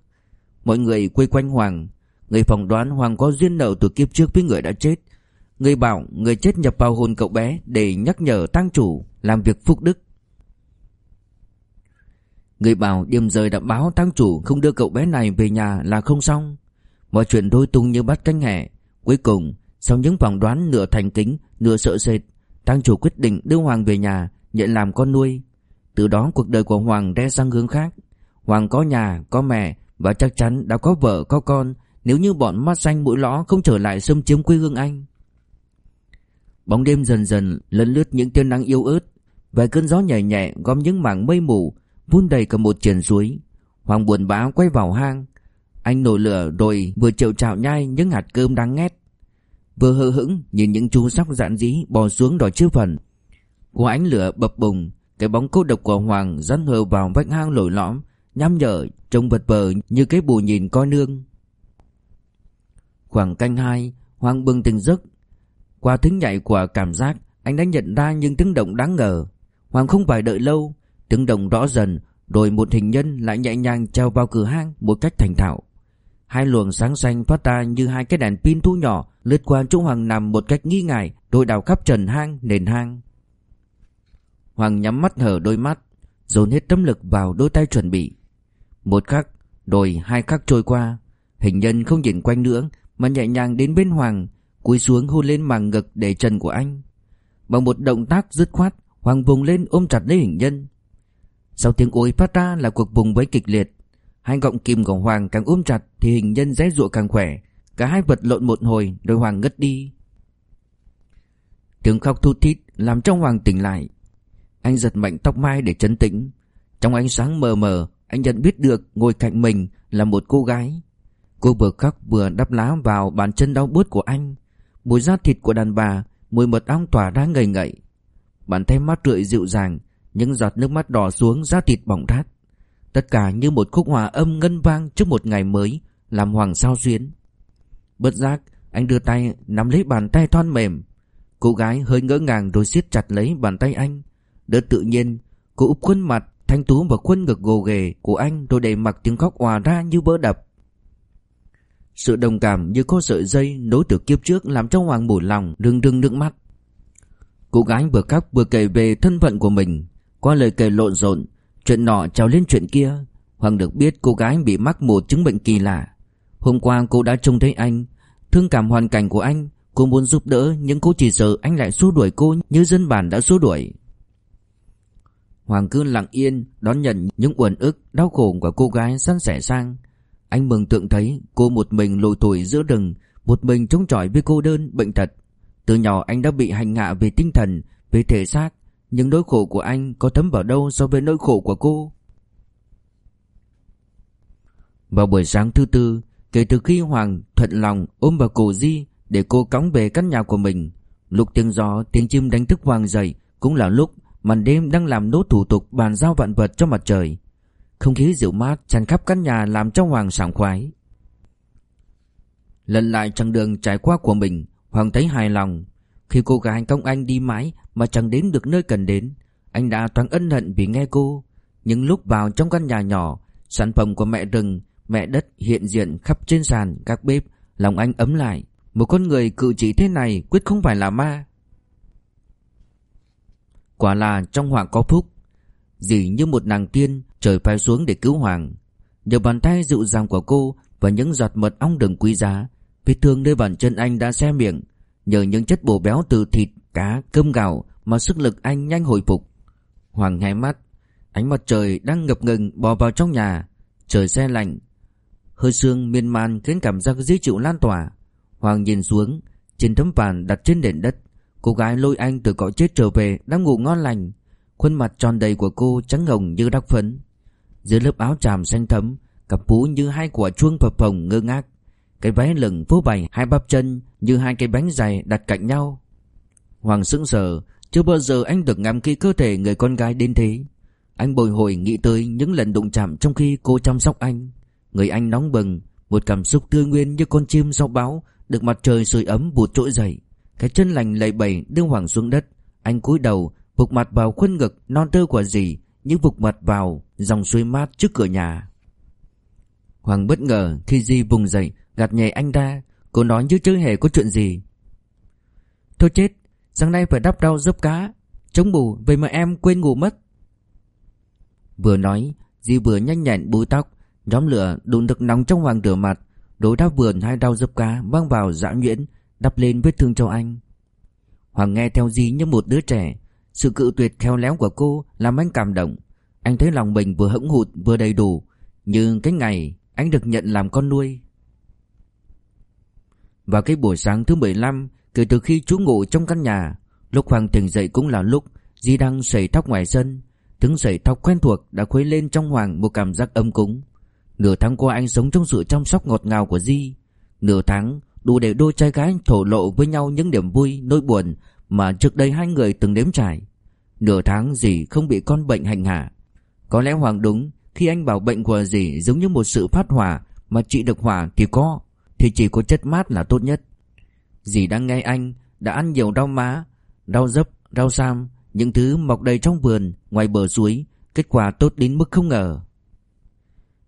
Mọi người quây quanh Hoàng. Người phỏng đoán Hoàng có duyên nợ từ kiếp trước với người đã chết. Người bảo người chết nhập vào hồn cậu bé Để nhắc nhở tăng chủ Làm việc phúc đức. Người bảo điểm rời đã báo tăng chủ Không đưa cậu bé này về nhà là không xong. Mọi chuyện đôi tung như bắt cánh hẹ Cuối cùng sau những phỏng đoán nửa thành kính Nửa sợ sệt Tăng chủ quyết định đưa Hoàng về nhà Nhận làm con nuôi. Từ đó cuộc đời của Hoàng đe sang hướng khác. Hoàng có nhà, có mẹ Và chắc chắn đã có vợ, có con Nếu như bọn mắt xanh mũi lõ không trở lại xâm chiếm quê hương anh. Bóng đêm dần dần lấn lướt những tia nắng yếu ớt. Vài cơn gió nhẹ nhẹ gom những mảng mây mù Vun đầy cả một triển suối. Hoàng buồn bã quay vào hang. Anh nổi lửa rồi vừa chịu chạo nhai những hạt cơm đáng ngét. Vừa hờ hững nhìn những chú sóc dạn dĩ bò xuống đòi chiếc phần. Của ánh lửa bập bùng, Cái bóng cô độc của Hoàng rắn hờ vào vách hang lồi lõm, Nhăm nhở, trông vật vờ như cái bù nhìn coi nương. Khoảng canh hai, Hoàng bừng tỉnh giấc. Qua tiếng nhạy của cảm giác, Anh đã nhận ra những tiếng động đáng ngờ. Hoàng không phải đợi lâu, Tiếng động rõ dần, Rồi một hình nhân lại nhẹ nhàng treo vào cửa hang Một cách thành thạo. Hai luồng sáng xanh phát ra như hai cái đèn pin thu nhỏ lướt qua chỗ Hoàng nằm một cách nghi ngại rồi đào khắp trần hang nền hang. Hoàng nhắm mắt hở đôi mắt, dồn hết tâm lực vào đôi tay chuẩn bị. Một khắc, rồi hai khắc trôi qua, hình nhân không nhìn quanh nữa mà nhẹ nhàng đến bên Hoàng, cúi xuống hôn lên màng ngực để trần của anh. Bằng một động tác dứt khoát, Hoàng vùng lên ôm chặt lấy hình nhân. Sau tiếng ôi phát ra là cuộc vùng vẫy kịch liệt, Hai gọng kìm của Hoàng càng ôm chặt Thì hình nhân dễ dụa càng khỏe. Cả hai vật lộn một hồi, rồi Hoàng ngất đi. Tiếng khóc thu thít Làm cho Hoàng tỉnh lại. Anh giật mạnh tóc mai để chấn tĩnh. Trong ánh sáng mờ mờ, Anh nhận biết được ngồi cạnh mình là một cô gái. Cô vừa khóc vừa đắp lá vào bàn chân đau buốt của anh. Mùi da thịt của đàn bà, Mùi mật ong tỏa ra ngầy ngậy. Bàn tay mắt rượi dịu dàng, Những giọt nước mắt đỏ xuống da thịt bỏng rát. Tất cả như một khúc hòa âm ngân vang trước một ngày mới Làm Hoàng sao xuyến Bất giác anh đưa tay nắm lấy bàn tay thon mềm. Cô gái hơi ngỡ ngàng rồi siết chặt lấy bàn tay anh. Đỡ tự nhiên Cô úp khuôn mặt thanh tú và khuôn ngực gồ ghề của anh Rồi để mặc tiếng khóc hòa ra như vỡ đập. Sự đồng cảm như có sợi dây nối từ kiếp trước làm cho Hoàng bủi lòng rưng rưng nước mắt. Cô gái vừa khóc vừa kể về thân phận của mình, qua lời kể lộn xộn, chuyện nọ trào lên chuyện kia. Hoàng được biết cô gái bị mắc một chứng bệnh kỳ lạ. Hôm qua cô đã trông thấy anh, thương cảm hoàn cảnh của anh, cô muốn giúp đỡ nhưng cô chỉ sợ anh lại xua đuổi cô như dân bản đã xua đuổi. Hoàng cứ lặng yên đón nhận những uẩn ức, đau khổ của cô gái săn sẻ sang. Anh mừng tượng thấy cô một mình lùi tuổi giữa rừng, một mình chống chọi với cô đơn, bệnh tật. Từ nhỏ anh đã bị hành hạ về tinh thần, về thể xác, nhưng nỗi khổ của anh có thấm vào đâu so với nỗi khổ của cô. Vào buổi sáng thứ tư, kể từ khi Hoàng thuận lòng ôm vào cổ Di để cô cõng về căn nhà của mình, lúc tiếng gió, tiếng chim đánh thức Hoàng dậy cũng là lúc màn đêm đang làm nốt thủ tục bàn giao vạn vật cho mặt trời. Không khí dịu mát tràn khắp căn nhà làm cho Hoàng sảng khoái. Lần lại chặng đường trải qua của mình, Hoàng thấy hài lòng. Khi cô gái công anh đi mãi mà chẳng đến được nơi cần đến, anh đã thoáng ân hận vì nghe cô. Những lúc vào trong căn nhà nhỏ, sản phẩm của mẹ rừng, mẹ đất hiện diện khắp trên sàn các bếp, lòng anh ấm lại. Một con người cự chỉ thế này quyết không phải là ma. Quả là trong hoàng có phúc Dì như một nàng tiên Trời phai xuống để cứu hoàng Nhờ bàn tay dịu dàng của cô Và những giọt mật ong đừng quý giá Vết thương nơi bàn chân anh đã xe miệng Nhờ những chất bổ béo từ thịt, cá, cơm gạo Mà sức lực anh nhanh hồi phục. Hoàng nhai mắt Ánh mặt trời đang ngập ngừng bò vào trong nhà. Trời xe lạnh. Hơi sương miên man khiến cảm giác dễ chịu lan tỏa. Hoàng nhìn xuống Trên tấm vàn đặt trên nền đất Cô gái lôi anh từ cõi chết trở về Đang ngủ ngon lành. Khuôn mặt tròn đầy của cô trắng ngồng như đắc phấn. Dưới lớp áo tràm xanh thấm Cặp vú như hai quả chuông phập phồng ngơ ngác. Cái váy lửng phố bày hai bắp chân Như hai cái bánh dày đặt cạnh nhau. Hoàng sững sờ, Chưa bao giờ anh được ngắm kỹ cơ thể người con gái đến thế. Anh bồi hồi nghĩ tới những lần đụng chạm Trong khi cô chăm sóc anh. Người anh nóng bừng, Một cảm xúc tươi nguyên như con chim sau bão, Được mặt trời sưởi ấm bụt trỗi dậy. Cái chân lành lầy bầy đưa Hoàng xuống đất. Anh cúi đầu Vụt mặt vào khuôn ngực non tơ của dì Nhưng vụt mặt vào dòng suối mát trước cửa nhà. Hoàng bất ngờ khi dì vùng dậy, Gạt nhẹ anh ra. Cô nói như chưa hề có chuyện gì? Thôi chết Sáng nay phải đắp rau giúp cá Chống bù vậy mà em quên ngủ mất Vừa nói Di vừa nhanh nhẹn búi tóc Nhóm lửa đun được nóng trong hoàng rửa mặt Đối đáp vườn hai đau giúp cá Mang vào dã nhuyễn đắp lên vết thương cho anh. Hoàng nghe theo Di như một đứa trẻ, sự cự tuyệt khéo léo của cô làm anh cảm động. Anh thấy lòng mình vừa hững hụt vừa đầy đủ, như cái ngày anh được nhận làm con nuôi. Vào cái buổi sáng thứ 15, kể từ khi chú ngủ trong căn nhà, lúc Hoàng tỉnh dậy cũng là lúc Di đang sẩy tóc ngoài sân. Tiếng sẩy tóc quen thuộc đã khuấy lên trong Hoàng một cảm giác âm cúng. Nửa tháng qua anh sống trong sự chăm sóc ngọt ngào của Di. Nửa tháng đủ để đôi trai gái thổ lộ với nhau những điểm vui, nỗi buồn mà trước đây hai người từng nếm trải. Nửa tháng dì không bị con bệnh hành hạ. Có lẽ Hoàng đúng, khi anh bảo bệnh của dì giống như một sự phát hỏa mà trị được hỏa thì có, thì chỉ có chất mát là tốt nhất. Dì đang nghe anh đã ăn nhiều rau má, rau dấp, rau sam, những thứ mọc đầy trong vườn, ngoài bờ suối, kết quả tốt đến mức không ngờ.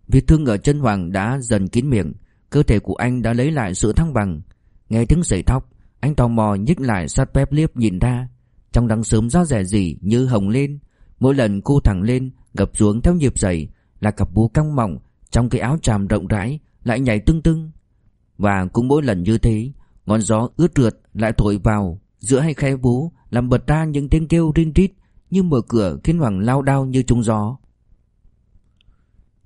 Vết thương ở chân Hoàng đã dần kín miệng, Cơ thể của anh đã lấy lại sự thăng bằng. Nghe tiếng sợi tóc Anh tò mò nhích lại sát pep liếp nhìn ra. Trong nắng sớm gió rẻ gì như hồng lên Mỗi lần cô thẳng lên Gập xuống theo nhịp giày Là cặp bú căng mỏng Trong cái áo tràm rộng rãi Lại nhảy tưng tưng. Và cũng mỗi lần như thế Ngọn gió ướt rượt lại thổi vào Giữa hai khe vú Làm bật ra những tiếng kêu rin rít Như mở cửa khiến Hoàng lao đao như trúng gió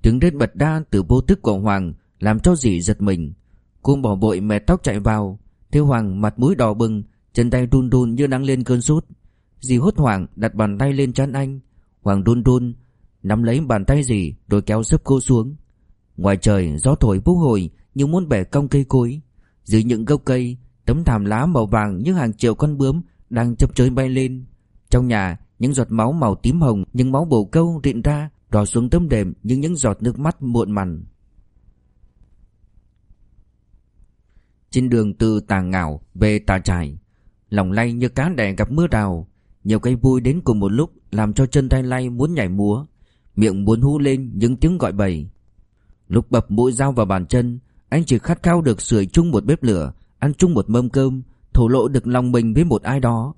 Tiếng rết bật ra từ vô thức của Hoàng làm cho dì giật mình. Cô bỏ vội mẹ tóc chạy vào, Thế Hoàng mặt mũi đỏ bừng, chân tay run run như đang lên cơn sốt. Dì hốt hoảng đặt bàn tay lên trán anh, Hoàng run run nắm lấy bàn tay dì rồi kéo sấp cô xuống. Ngoài trời gió thổi vũ hồi như muốn bẻ cong cây cối. Dưới những gốc cây, tấm thảm lá màu vàng như hàng triệu con bướm đang chập chới bay lên. Trong nhà, những giọt máu màu tím hồng, những máu bồ câu rịn ra, đỏ xuống tấm đệm như những giọt nước mắt muộn mằn. Trên đường từ Tà ngảo về Tà Trải Lòng lay như cá đẻ gặp mưa đào Nhiều cây vui đến cùng một lúc Làm cho chân tay lay muốn nhảy múa Miệng muốn hú lên những tiếng gọi bầy Lúc bập mũi dao vào bàn chân anh chỉ khát khao được sưởi chung một bếp lửa Ăn chung một mâm cơm Thổ lộ được lòng mình với một ai đó.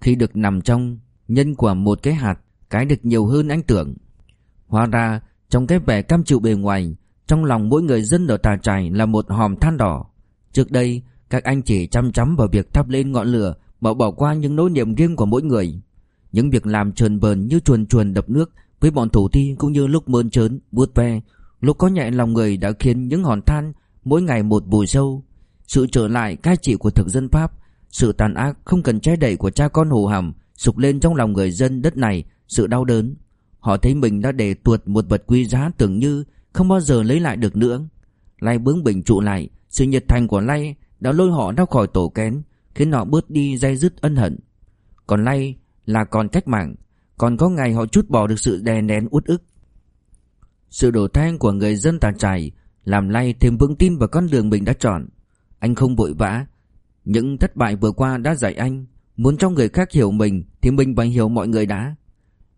Khi được nằm trong Nhân quả một cái hạt Cái được nhiều hơn anh tưởng. Hóa ra trong cái vẻ cam chịu bề ngoài Trong lòng mỗi người dân ở Tà Trải Là một hòm than đỏ. Trước đây các anh chỉ chăm chăm vào việc thắp lên ngọn lửa Mà bỏ qua những nỗi niềm riêng của mỗi người. Những việc làm trơn bờn như chuồn chuồn đập nước Với bọn thủ thi cũng như lúc mơn trớn, vuốt ve Lúc có nhẹ lòng người đã khiến những hòn than Mỗi ngày một bùi sâu. Sự trở lại cai trị của thực dân Pháp, Sự tàn ác không cần che đậy của cha con hồ hàm Sục lên trong lòng người dân đất này, Sự đau đớn. Họ thấy mình đã để tuột một vật quý giá tưởng như Không bao giờ lấy lại được nữa. Lai bướng bình trụ lại, Sự nhiệt thành của Lai đã lôi họ ra khỏi tổ kén, Khiến họ bớt đi dây dứt ân hận. Còn Lai là còn cách mạng, Còn có ngày họ chút bỏ được sự đè nén uất ức. Sự đổ thang của người dân tà trải, Làm lay thêm vững tin vào con đường mình đã chọn. Anh không vội vã. Những thất bại vừa qua đã dạy anh, Muốn cho người khác hiểu mình Thì mình phải hiểu mọi người đã.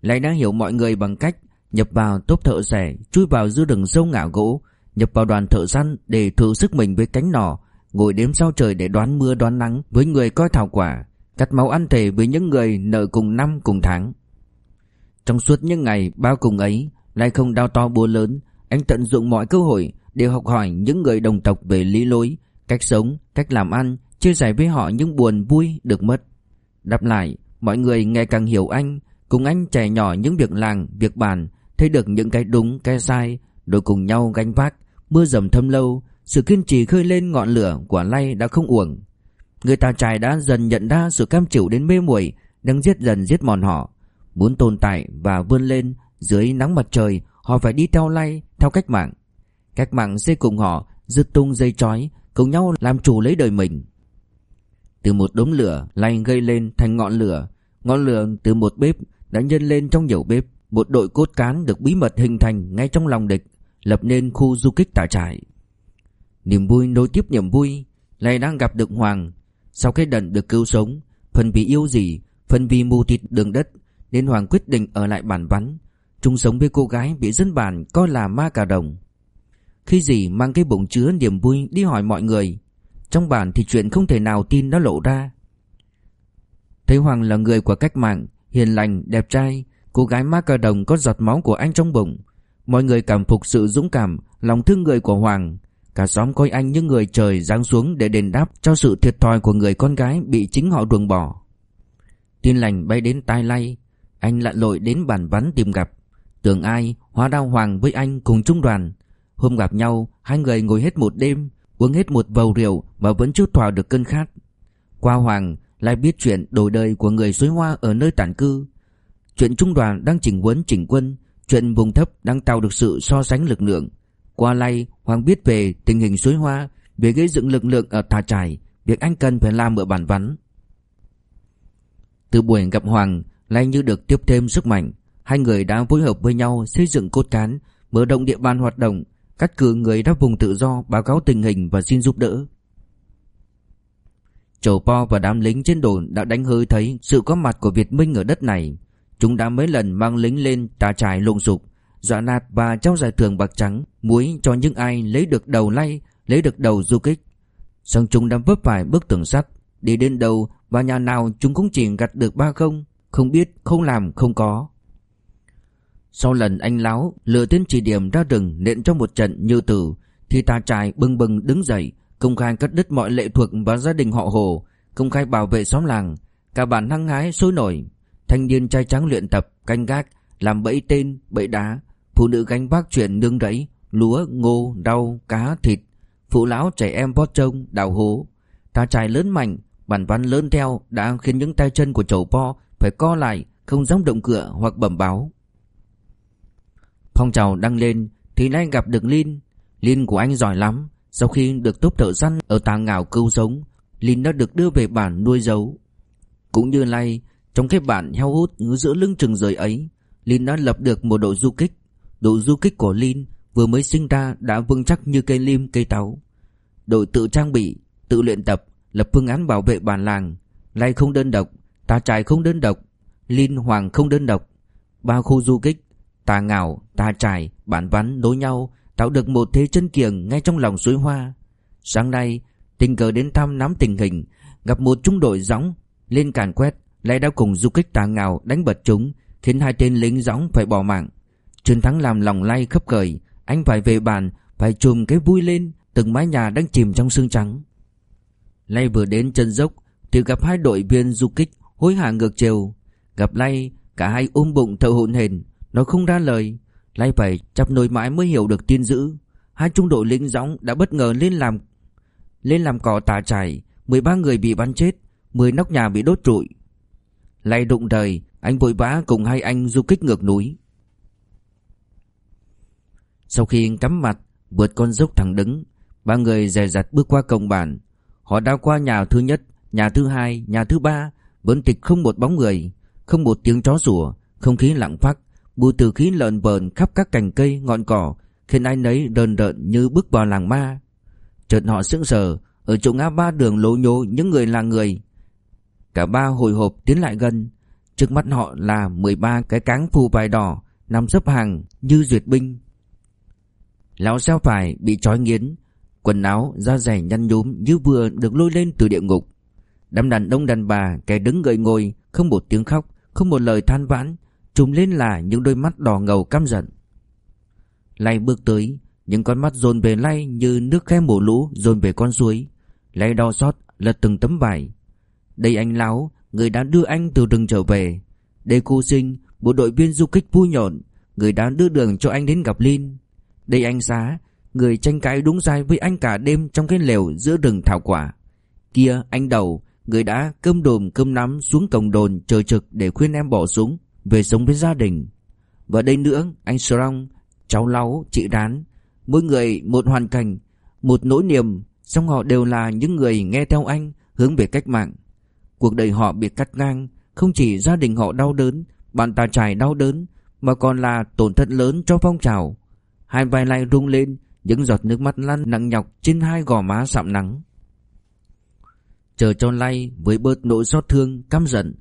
Lai đã hiểu mọi người bằng cách Nhập vào tốp thợ rẻ, Chui vào giữa đường sâu ngả gỗ, Nhập vào đoàn thợ săn để thử sức mình với cánh nỏ, Ngồi đếm sao trời để đoán mưa đoán nắng Với người coi thảo quả, Cắt máu ăn thể với những người nợ cùng năm cùng tháng. Trong suốt những ngày bao cùng ấy Lai không đau to búa lớn Anh tận dụng mọi cơ hội Để học hỏi những người đồng tộc về lý lối Cách sống, cách làm ăn Chia sẻ với họ những buồn vui được mất. Đáp lại Mọi người ngày càng hiểu anh Cùng anh trẻ nhỏ những việc làng, việc bàn Thấy được những cái đúng, cái sai Rồi cùng nhau gánh vác Mưa dầm thâm lâu Sự kiên trì khơi lên ngọn lửa của lay đã không uổng. Người ta trải đã dần nhận ra sự cam chịu đến mê muội Đang giết dần giết mòn họ Muốn tồn tại và vươn lên dưới nắng mặt trời Họ phải đi theo lay, theo cách mạng. Cách mạng sẽ cùng họ giựt tung dây chói Cùng nhau làm chủ lấy đời mình. Từ một đống lửa Lay gây lên thành ngọn lửa. Ngọn lửa từ một bếp đã nhân lên trong nhiều bếp. Một đội cốt cán được bí mật hình thành ngay trong lòng địch Lập nên khu du kích tả trại. Niềm vui nối tiếp niềm vui Lại đang gặp được Hoàng. Sau cái đần được cứu sống Phần vì yêu gì Phần vì mù thịt đường đất Nên Hoàng quyết định ở lại bản vắn chung sống với cô gái bị dân bản coi là ma cà đồng Khi gì mang cái bụng chứa niềm vui đi hỏi mọi người Trong bản thì chuyện không thể nào tin nó lộ ra Thấy Hoàng là người của cách mạng hiền lành, đẹp trai, cô gái ma cà đồng có giọt máu của anh trong bụng. Mọi người cảm phục sự dũng cảm, lòng thương người của Hoàng. Cả xóm coi anh như người trời giáng xuống để đền đáp cho sự thiệt thòi của người con gái bị chính họ ruồng bỏ. Tin lành bay đến tai lay, anh lặn lội đến bản vắn tìm gặp. Tưởng ai, hóa đao Hoàng với anh cùng trung đoàn. Hôm gặp nhau, hai người ngồi hết một đêm, uống hết một bầu rượu mà vẫn chưa thỏa được cơn khát. Qua Hoàng, lại biết chuyện đổi đời của người suối hoa ở nơi tản cư. Chuyện trung đoàn đang chỉnh huấn chỉnh quân, chuyện vùng thấp đang tạo được sự so sánh lực lượng. Qua lay, Hoàng biết về tình hình suối hoa, về gây dựng lực lượng ở Thà Trải, việc anh cần phải làm ở bản vắn. Từ buổi gặp Hoàng, Lay như được tiếp thêm sức mạnh. Hai người đã phối hợp với nhau xây dựng cốt cán, mở rộng địa bàn hoạt động, cắt cử người ra vùng tự do báo cáo tình hình và xin giúp đỡ. Chầu Po và đám lính trên đồn đã đánh hơi thấy sự có mặt của Việt Minh ở đất này. Chúng đã mấy lần mang lính lên tà trải lùng sục, dọa nạt và trao giải thưởng bạc trắng, muối cho những ai lấy được đầu lay, lấy được đầu du kích. Xong chúng đã vấp phải bức tường sắt, đi đến đâu và nhà nào chúng cũng chỉ gặt được ba không, không biết, không làm, không có. Sau lần anh Láo lừa tên chỉ điểm ra rừng nện trong một trận như tử, thì ta trai bưng bừng đứng dậy, công khai cắt đứt mọi lệ thuộc và gia đình họ Hồ, công khai bảo vệ xóm làng, cả bản hăng hái sôi nổi, thanh niên trai trắng luyện tập, canh gác, làm bẫy tên, bẫy đá, phụ nữ gánh vác chuyện nương rẫy, lúa, ngô, rau, cá, thịt, phụ lão trẻ em bót trông, đào hố. Ta trai lớn mạnh, bản văn lớn theo đã khiến những tay chân của chầu po phải co lại, không dám động cửa hoặc bẩm báo. Phong trào đăng lên thì nay gặp được Linh, Linh của anh giỏi lắm, sau khi được tốp thợ săn ở tà ngào cứu sống, Linh đã được đưa về bản nuôi giấu. Cũng như nay, trong cái bản heo hút giữa lưng chừng rời ấy, Linh đã lập được một đội du kích. Đội du kích của Linh vừa mới sinh ra đã vững chắc như cây lim cây táo. Đội tự trang bị, tự luyện tập, lập phương án bảo vệ bản làng. Lai không đơn độc, ta trại không đơn độc, Linh Hoàng không đơn độc. Ba khu du kích, tà ngào, tà trải, bản vắn nối nhau Tạo được một thế chân kiềng ngay trong lòng suối hoa. Sáng nay Tình cờ đến thăm nắm tình hình Gặp một trung đội gióng Lên càn quét Lại đã cùng du kích tà ngào đánh bật chúng Khiến hai tên lính gióng phải bỏ mạng. Chiến Thắng làm lòng lay khấp khởi Anh phải về bàn Phải chùm cái vui lên Từng mái nhà đang chìm trong sương trắng. Lay vừa đến chân dốc Thì gặp hai đội viên du kích Hối hả ngược chiều. Gặp Lay Cả hai ôm bụng thở hổn hển. Nó không ra lời Lay phải chắp nối mãi mới hiểu được tin dữ. Hai trung đội lính gióng đã bất ngờ lên làm Lên làm cỏ tà trải. 13 người bị bắn chết 10 nóc nhà bị đốt trụi. Lay đụng đời Anh vội vã cùng hai anh du kích ngược núi. Sau khi cắm mặt Vượt con dốc thẳng đứng Ba người dè dặt bước qua cổng bản. Họ đã qua nhà thứ nhất Nhà thứ hai, nhà thứ ba Vẫn tịch không một bóng người Không một tiếng chó sủa Không khí lặng phắc Bụi từ khí lợn vờn khắp các cành cây, ngọn cỏ Khiến ai nấy đờn đợn như bước vào làng ma. Chợt họ sững sờ Ở chỗ ngã ba đường lố nhố những người là người. Cả ba hồi hộp tiến lại gần. Trước mắt họ là 13 cái cáng phù vải đỏ Nằm xếp hàng như duyệt binh. Lão xeo phải bị trói nghiến Quần áo, da dày nhăn nhúm như vừa được lôi lên từ địa ngục. Đám đàn ông đàn bà kẻ đứng gợi ngồi Không một tiếng khóc Không một lời than vãn Trùm lên là những đôi mắt đỏ ngầu căm giận. Lay bước tới, Những con mắt dồn về Lay như nước khe mổ lũ dồn về con suối. Lay đo xót lật từng tấm vải. Đây anh Láo Người đã đưa anh từ rừng trở về. Đây cô sinh, Bộ đội viên du kích vui nhộn, Người đã đưa đường cho anh đến gặp Linh. Đây anh Xá, Người tranh cãi đúng sai với anh cả đêm Trong cái lều giữa rừng thảo quả. Kia, anh Đầu, Người đã cơm đồm cơm nắm xuống cổng đồn chờ trực để khuyên em bỏ súng. Về sống với gia đình. Và đây nữa anh Strong Cháu Láu, chị Đán Mỗi người một hoàn cảnh Một nỗi niềm Song họ đều là những người nghe theo anh Hướng về cách mạng. Cuộc đời họ bị cắt ngang Không chỉ gia đình họ đau đớn Bạn ta trải đau đớn Mà còn là tổn thất lớn cho phong trào. Hai vai lai rung lên Những giọt nước mắt lăn nặng nhọc Trên hai gò má sạm nắng. Chờ cho lay với bớt nỗi xót thương Căm giận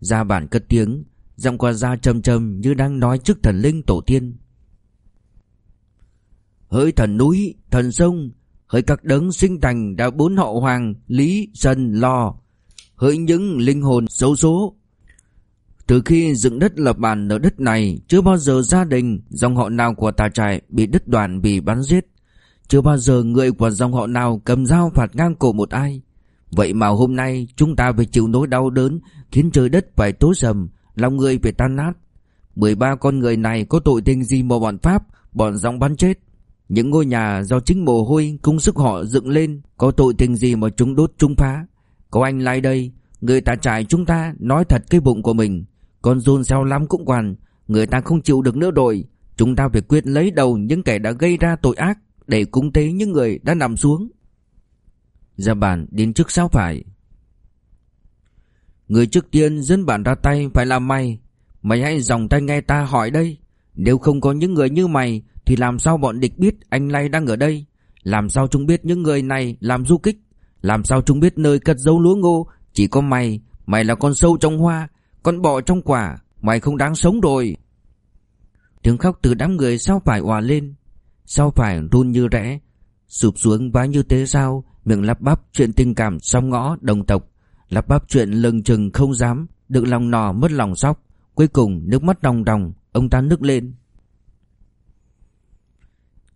Ra bản cất tiếng Giọng qua da trầm trầm như đang nói trước thần linh tổ tiên. Hỡi thần núi, thần sông Hỡi các đấng sinh thành đã bốn họ hoàng Lý, Sân, Lo Hỡi những linh hồn xấu số Từ khi dựng đất lập bàn ở đất này Chưa bao giờ gia đình Dòng họ nào của tà trại bị đứt đoàn bị bắn giết. Chưa bao giờ người của dòng họ nào cầm dao phạt ngang cổ một ai. Vậy mà hôm nay chúng ta phải chịu nỗi đau đớn Khiến trời đất phải tối sầm Lòng người phải tan nát. 13 con người này có tội tình gì mà bọn Pháp Bọn dòng bắn chết? Những ngôi nhà do chính mồ hôi Công sức họ dựng lên Có tội tình gì mà chúng đốt chúng phá? Có anh lại đây Người ta trải chúng ta nói thật cái bụng của mình. Còn run xeo lắm cũng quằn, Người ta không chịu được nữa rồi. Chúng ta phải quyết lấy đầu những kẻ đã gây ra tội ác Để cúng tế những người đã nằm xuống. Gia bản đến trước sao phải. Người trước tiên dẫn bản ra tay phải là mày. Mày hãy dòng tay nghe ta hỏi đây. Nếu không có những người như mày, Thì làm sao bọn địch biết anh Lay đang ở đây? Làm sao chúng biết những người này làm du kích? Làm sao chúng biết nơi cất dấu lúa ngô? Chỉ có mày Mày là con sâu trong hoa, Con bọ trong quả. Mày không đáng sống rồi. Tiếng khóc từ đám người sao phải òa lên. Sao phải run như rẽ, Sụp xuống vá như thế sao? Miệng lắp bắp chuyện tình cảm song ngõ đồng tộc. Lắp bắp chuyện lừng chừng không dám Được lòng nò mất lòng sóc. Cuối cùng nước mắt đong đong Ông ta nức lên.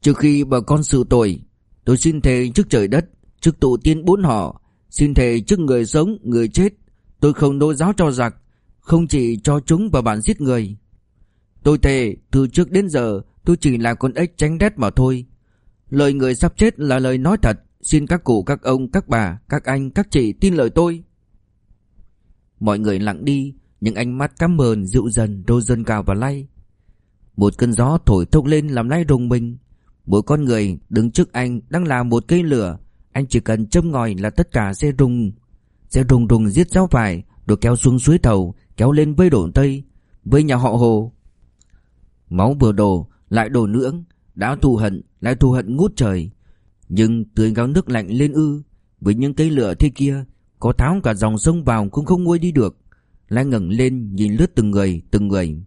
Trước khi bà con sự tội Tôi xin thề trước trời đất Trước tổ tiên bốn họ Xin thề trước người sống người chết. Tôi không nô giáo cho giặc Không chỉ cho chúng và bản giết người. Tôi thề từ trước đến giờ Tôi chỉ là con ếch tránh đét mà thôi. Lời người sắp chết là lời nói thật. Xin các cụ, các ông, các bà, các anh, các chị tin lời tôi. Mọi người lặng đi Những ánh mắt căm mờn dịu dần đôi dần cào và lay. Một cơn gió thổi thốc lên làm lay rùng mình. Mỗi con người đứng trước anh đang là một cây lửa. Anh chỉ cần châm ngòi là tất cả sẽ rùng Sẽ rùng rùng giết giáo vải, Rồi kéo xuống suối thầu Kéo lên với đổ tây Với nhà họ hồ. Máu vừa đổ lại đổ nữa Đã thù hận lại thù hận ngút trời. Nhưng tưới gáo nước lạnh lên ư Với những cây lửa thế kia có tháo cả dòng sông vào cũng không nguôi đi được. Lai ngẩng lên nhìn lướt từng người từng người.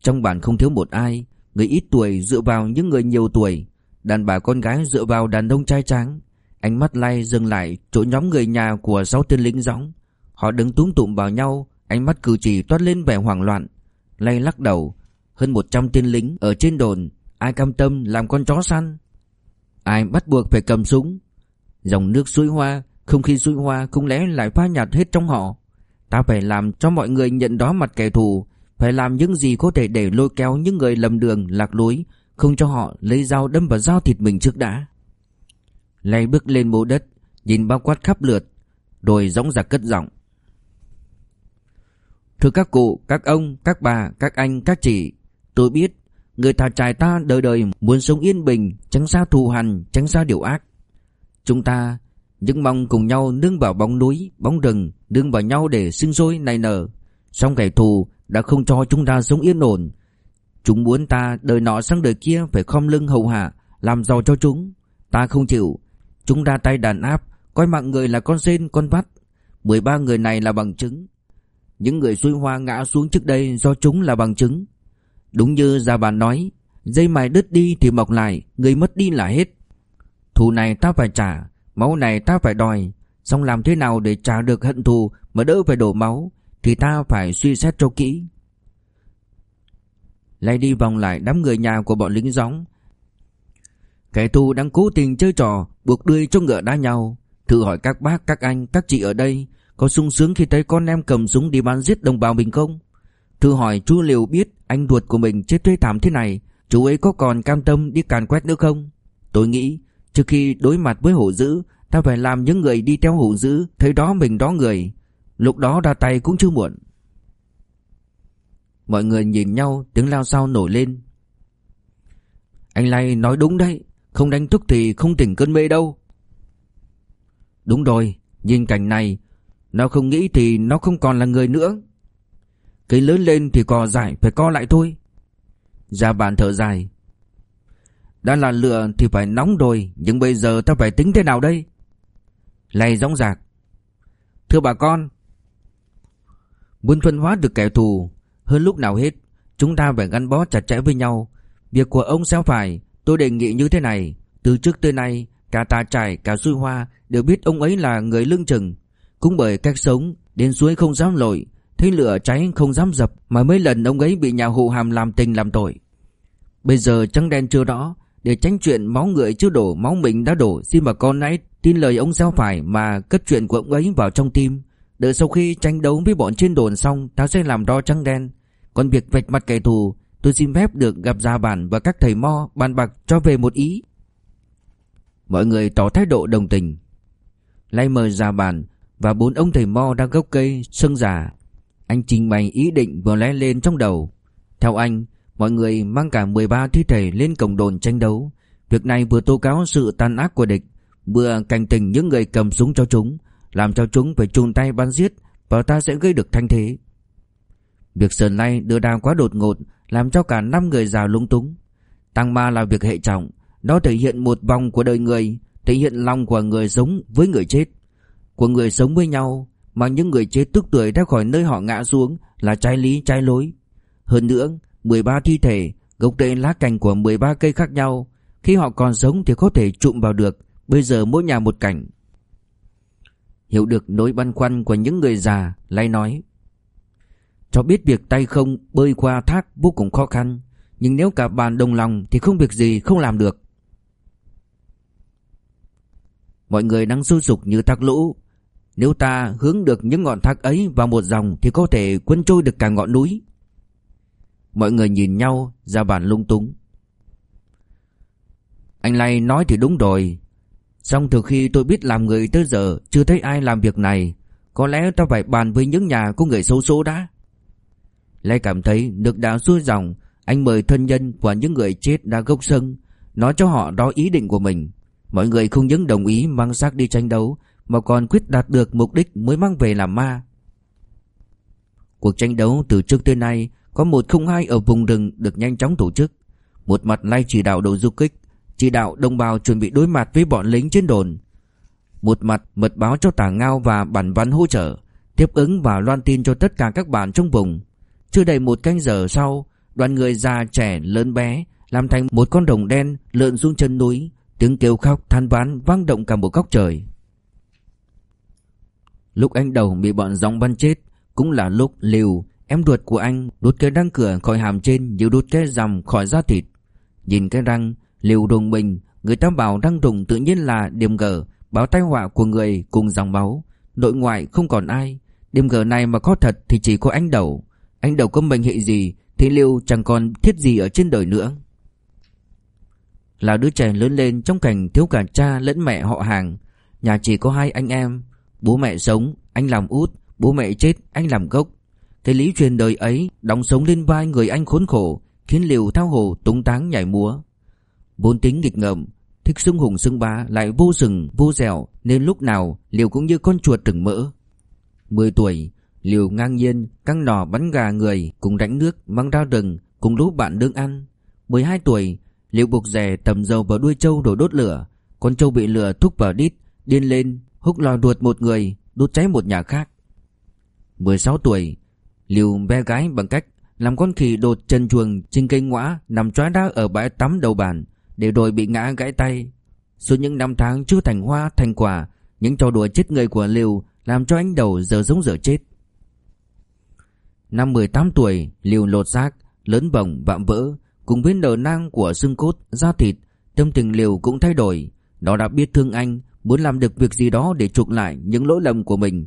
Trong bản không thiếu một ai, Người ít tuổi dựa vào những người nhiều tuổi. Đàn bà con gái dựa vào đàn ông trai tráng. Ánh mắt lay dừng lại chỗ nhóm người nhà của sáu tên lính gióng. Họ đứng túm tụm vào nhau, Ánh mắt cử chỉ toát lên vẻ hoảng loạn. Lay lắc đầu, Hơn 100 tên lính ở trên đồn, Ai cam tâm làm con chó săn? Ai bắt buộc phải cầm súng? Dòng nước suối hoa không khí suối hoa cũng lẽ lại pha nhạt hết trong họ. Ta phải làm cho mọi người nhận đó mặt kẻ thù Phải làm những gì có thể để lôi kéo những người lầm đường lạc lối Không cho họ lấy dao đâm vào dao thịt mình trước đã. Lay bước lên mố đất Nhìn bao quát khắp lượt Rồi gióng giặc cất giọng. Thưa các cụ, các ông, các bà, các anh, các chị Tôi biết Người thà trải ta đời đời muốn sống yên bình Tránh xa thù hằn, tránh xa điều ác. Chúng ta những mong cùng nhau nương vào bóng núi, bóng rừng Nương vào nhau để sinh sôi nảy nở. Song kẻ thù đã không cho chúng ta sống yên ổn. Chúng muốn ta đời nọ sang đời kia phải khom lưng hầu hạ Làm giàu cho chúng. Ta không chịu. Chúng ra tay đàn áp Coi mạng người là con rên con vắt. 13 người này là bằng chứng. Những người xuôi hoa ngã xuống trước đây Do chúng là bằng chứng. Đúng như già bàn nói Dây mài đứt đi thì mọc lại Người mất đi là hết. Thù này ta phải trả. Máu này ta phải đòi Xong làm thế nào để trả được hận thù Mà đỡ phải đổ máu Thì ta phải suy xét cho kỹ Lại đi vòng lại đám người nhà của bọn lính gióng Kẻ thù đang cố tình chơi trò Buộc đuôi cho ngựa đá nhau Thử hỏi các bác, các anh, các chị ở đây Có sung sướng khi thấy con em cầm súng đi bắn giết đồng bào mình không? Thử hỏi chú Liều biết anh ruột của mình chết thuê thảm thế này Chú ấy có còn cam tâm đi càn quét nữa không? Tôi nghĩ trước khi đối mặt với hổ dữ, Ta phải làm những người đi theo hổ dữ, Thấy đó mình đó người. Lúc đó ra tay cũng chưa muộn. Mọi người nhìn nhau, Tiếng lao sao nổi lên. Anh Lai nói đúng đấy, Không đánh thức thì không tỉnh cơn mê đâu. Đúng rồi, Nhìn cảnh này, Nó không nghĩ thì nó không còn là người nữa. Cái lớn lên thì cò dài Phải co lại thôi. Gia bàn thở dài đã là lựa thì phải nóng rồi Nhưng bây giờ ta phải tính thế nào đây? Lầy rõng rạc Thưa bà con, Muốn phân hóa được kẻ thù, Hơn lúc nào hết, Chúng ta phải gắn bó chặt chẽ với nhau. Việc của ông sao phải, Tôi đề nghị như thế này. Từ trước tới nay, Cả tà trải, cả xuôi hoa Đều biết ông ấy là người lương chừng. Cũng bởi cách sống, Đến suối không dám lội, Thấy lửa cháy không dám dập Mà mấy lần ông ấy bị nhà hộ hàm làm tình làm tội. Bây giờ trắng đen chưa rõ để tránh chuyện máu người chưa đổ, Máu mình đã đổ, Xin bà con hãy tin lời ông sao phải Mà cất chuyện của ông ấy vào trong tim. Đợi sau khi tranh đấu với bọn trên đồn xong Ta sẽ làm đo trắng đen. Còn việc vạch mặt kẻ thù, Tôi xin phép được gặp gia bản và các thầy mo Bàn bạc cho về một ý. Mọi người tỏ thái độ đồng tình. Lay mời gia bản Và bốn ông thầy mo đang gốc cây Sưng giả. Anh trình bày ý định vừa lé lên trong đầu. Theo anh Mọi người mang cả 13 thi thể lên cổng đồn tranh đấu. Việc này vừa tố cáo sự tàn ác của địch Vừa cảnh tỉnh những người cầm súng cho chúng Làm cho chúng phải chun tay bắn giết Và ta sẽ gây được thanh thế. Việc sờn lay đưa đao quá đột ngột Làm cho cả 5 người già lung túng. Tăng ma là việc hệ trọng Nó thể hiện một vòng của đời người Thể hiện lòng của người sống với người chết. Của người sống với nhau mà những người chết tức tuổi ra khỏi nơi họ ngã xuống là trái lý trái lối. Hơn nữa, 13 thi thể, gốc rễ lá cành của 13 cây khác nhau, khi họ còn sống thì có thể trụm vào được, bây giờ mỗi nhà một cảnh. Hiểu được nỗi băn khoăn của những người già, Lai nói. Cho biết việc tay không bơi qua thác vô cùng khó khăn, nhưng nếu cả bàn đồng lòng thì không việc gì không làm được. Mọi người đang sôi sục như thác lũ, nếu ta hướng được những ngọn thác ấy vào một dòng Thì có thể quân trôi được cả ngọn núi Mọi người nhìn nhau, ra bàn lung túng. Anh Lay nói thì đúng rồi. Xong từ khi tôi biết làm người tới giờ, Chưa thấy ai làm việc này, Có lẽ ta phải bàn với những nhà có người xấu số đã. Lay cảm thấy được đã xuôi dòng, Anh mời thân nhân và những người chết đã gốc sân, Nói cho họ đó ý định của mình. Mọi người không những đồng ý mang xác đi tranh đấu, mà còn quyết đạt được mục đích mới mang về làm ma. Cuộc tranh đấu từ trước tới nay có một không hai ở vùng rừng được nhanh chóng tổ chức. Một mặt lai chỉ đạo đội du kích, chỉ đạo đồng bào chuẩn bị đối mặt với bọn lính trên đồn. Một mặt mật báo cho tả ngao và bản văn hỗ trợ, tiếp ứng và loan tin cho tất cả các bạn trong vùng. Chưa đầy một canh giờ sau, đoàn người già trẻ lớn bé làm thành một con rồng đen lượn xuống chân núi, tiếng kêu khóc than ván vang động cả một góc trời. Lúc anh đầu bị bọn gióng bắn chết, cũng là lúc Liều, em ruột của anh, đút cái răng cửa khỏi hàm trên như đút cái rằm khỏi da thịt. Nhìn cái răng, Liều rùng mình, người ta bảo răng rùng tự nhiên là điểm gở, báo tai họa của người cùng dòng máu, nội ngoại không còn ai. Điểm gở này mà có thật thì chỉ có anh đầu. Anh đầu có mệnh hệ gì thì liệu chẳng còn thiết gì ở trên đời nữa. Là đứa trẻ lớn lên trong cảnh thiếu cả cha lẫn mẹ họ hàng, nhà chỉ có hai anh em, bố mẹ sống, anh làm út, bố mẹ chết, anh làm gốc thế lý truyền đời ấy đóng sống lên vai người anh khốn khổ, khiến liều thao hồ túng táng nhảy múa. Vốn tính nghịch ngợm, thích xưng hùng xưng bá lại vô sừng vô dẻo nên lúc nào liều cũng như con chuột trừng mỡ. 10 tuổi, Liều ngang nhiên căng nỏ bắn gà người cùng đánh nước mang ra rừng cùng lũ bạn đương ăn. 12 tuổi, Liều buộc rè tầm dầu vào đuôi trâu rồi đốt lửa. Con trâu bị lửa thúc vào đít, điên lên, húc lò ruột một người, đốt cháy một nhà khác. 16 tuổi, Liều bé gái bằng cách làm con khỉ đột chân chuồng trên cây ngõa nằm trói đá ở bãi tắm đầu bàn để rồi bị ngã gãy tay. Suốt những năm tháng chưa thành hoa thành quả, những trò đùa chết người của Liều làm cho anh đầu giờ giống giờ chết. Năm 18 tuổi, liều lột xác, lớn bồng, vạm vỡ, cùng với nở nang của xương cốt, da thịt, tâm tình liều cũng thay đổi. Nó đã biết thương anh, muốn làm được việc gì đó để chuộc lại những lỗi lầm của mình.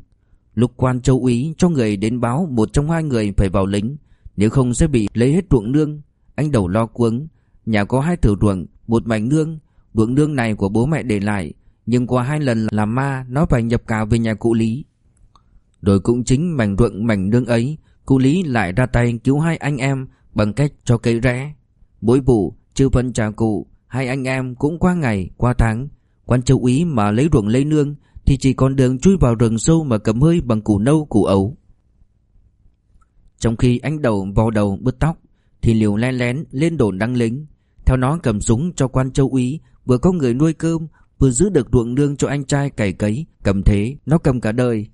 Lục quan châu úy cho người đến báo một trong hai người phải vào lính, nếu không sẽ bị lấy hết ruộng nương. Anh đầu lo cuống, nhà có hai thửa ruộng, một mảnh nương, ruộng nương này của bố mẹ để lại, nhưng qua hai lần làm ma nó phải nhập cả về nhà cụ Lý. Rồi cũng chính mảnh ruộng mảnh nương ấy cụ Lý lại ra tay cứu hai anh em bằng cách cho cây rẽ. Mỗi vụ, trừ phần trả cụ, hai anh em cũng qua ngày, qua tháng. Quan châu ý mà lấy ruộng lấy nương thì chỉ còn đường chui vào rừng sâu mà cầm hơi bằng củ nâu củ ấu. Trong khi anh đầu vò đầu bứt tóc thì liều len lén lên đồn đăng lính. Theo nó cầm súng cho quan châu úy vừa có người nuôi cơm vừa giữ được ruộng nương cho anh trai cày cấy cầm thế nó cầm cả đời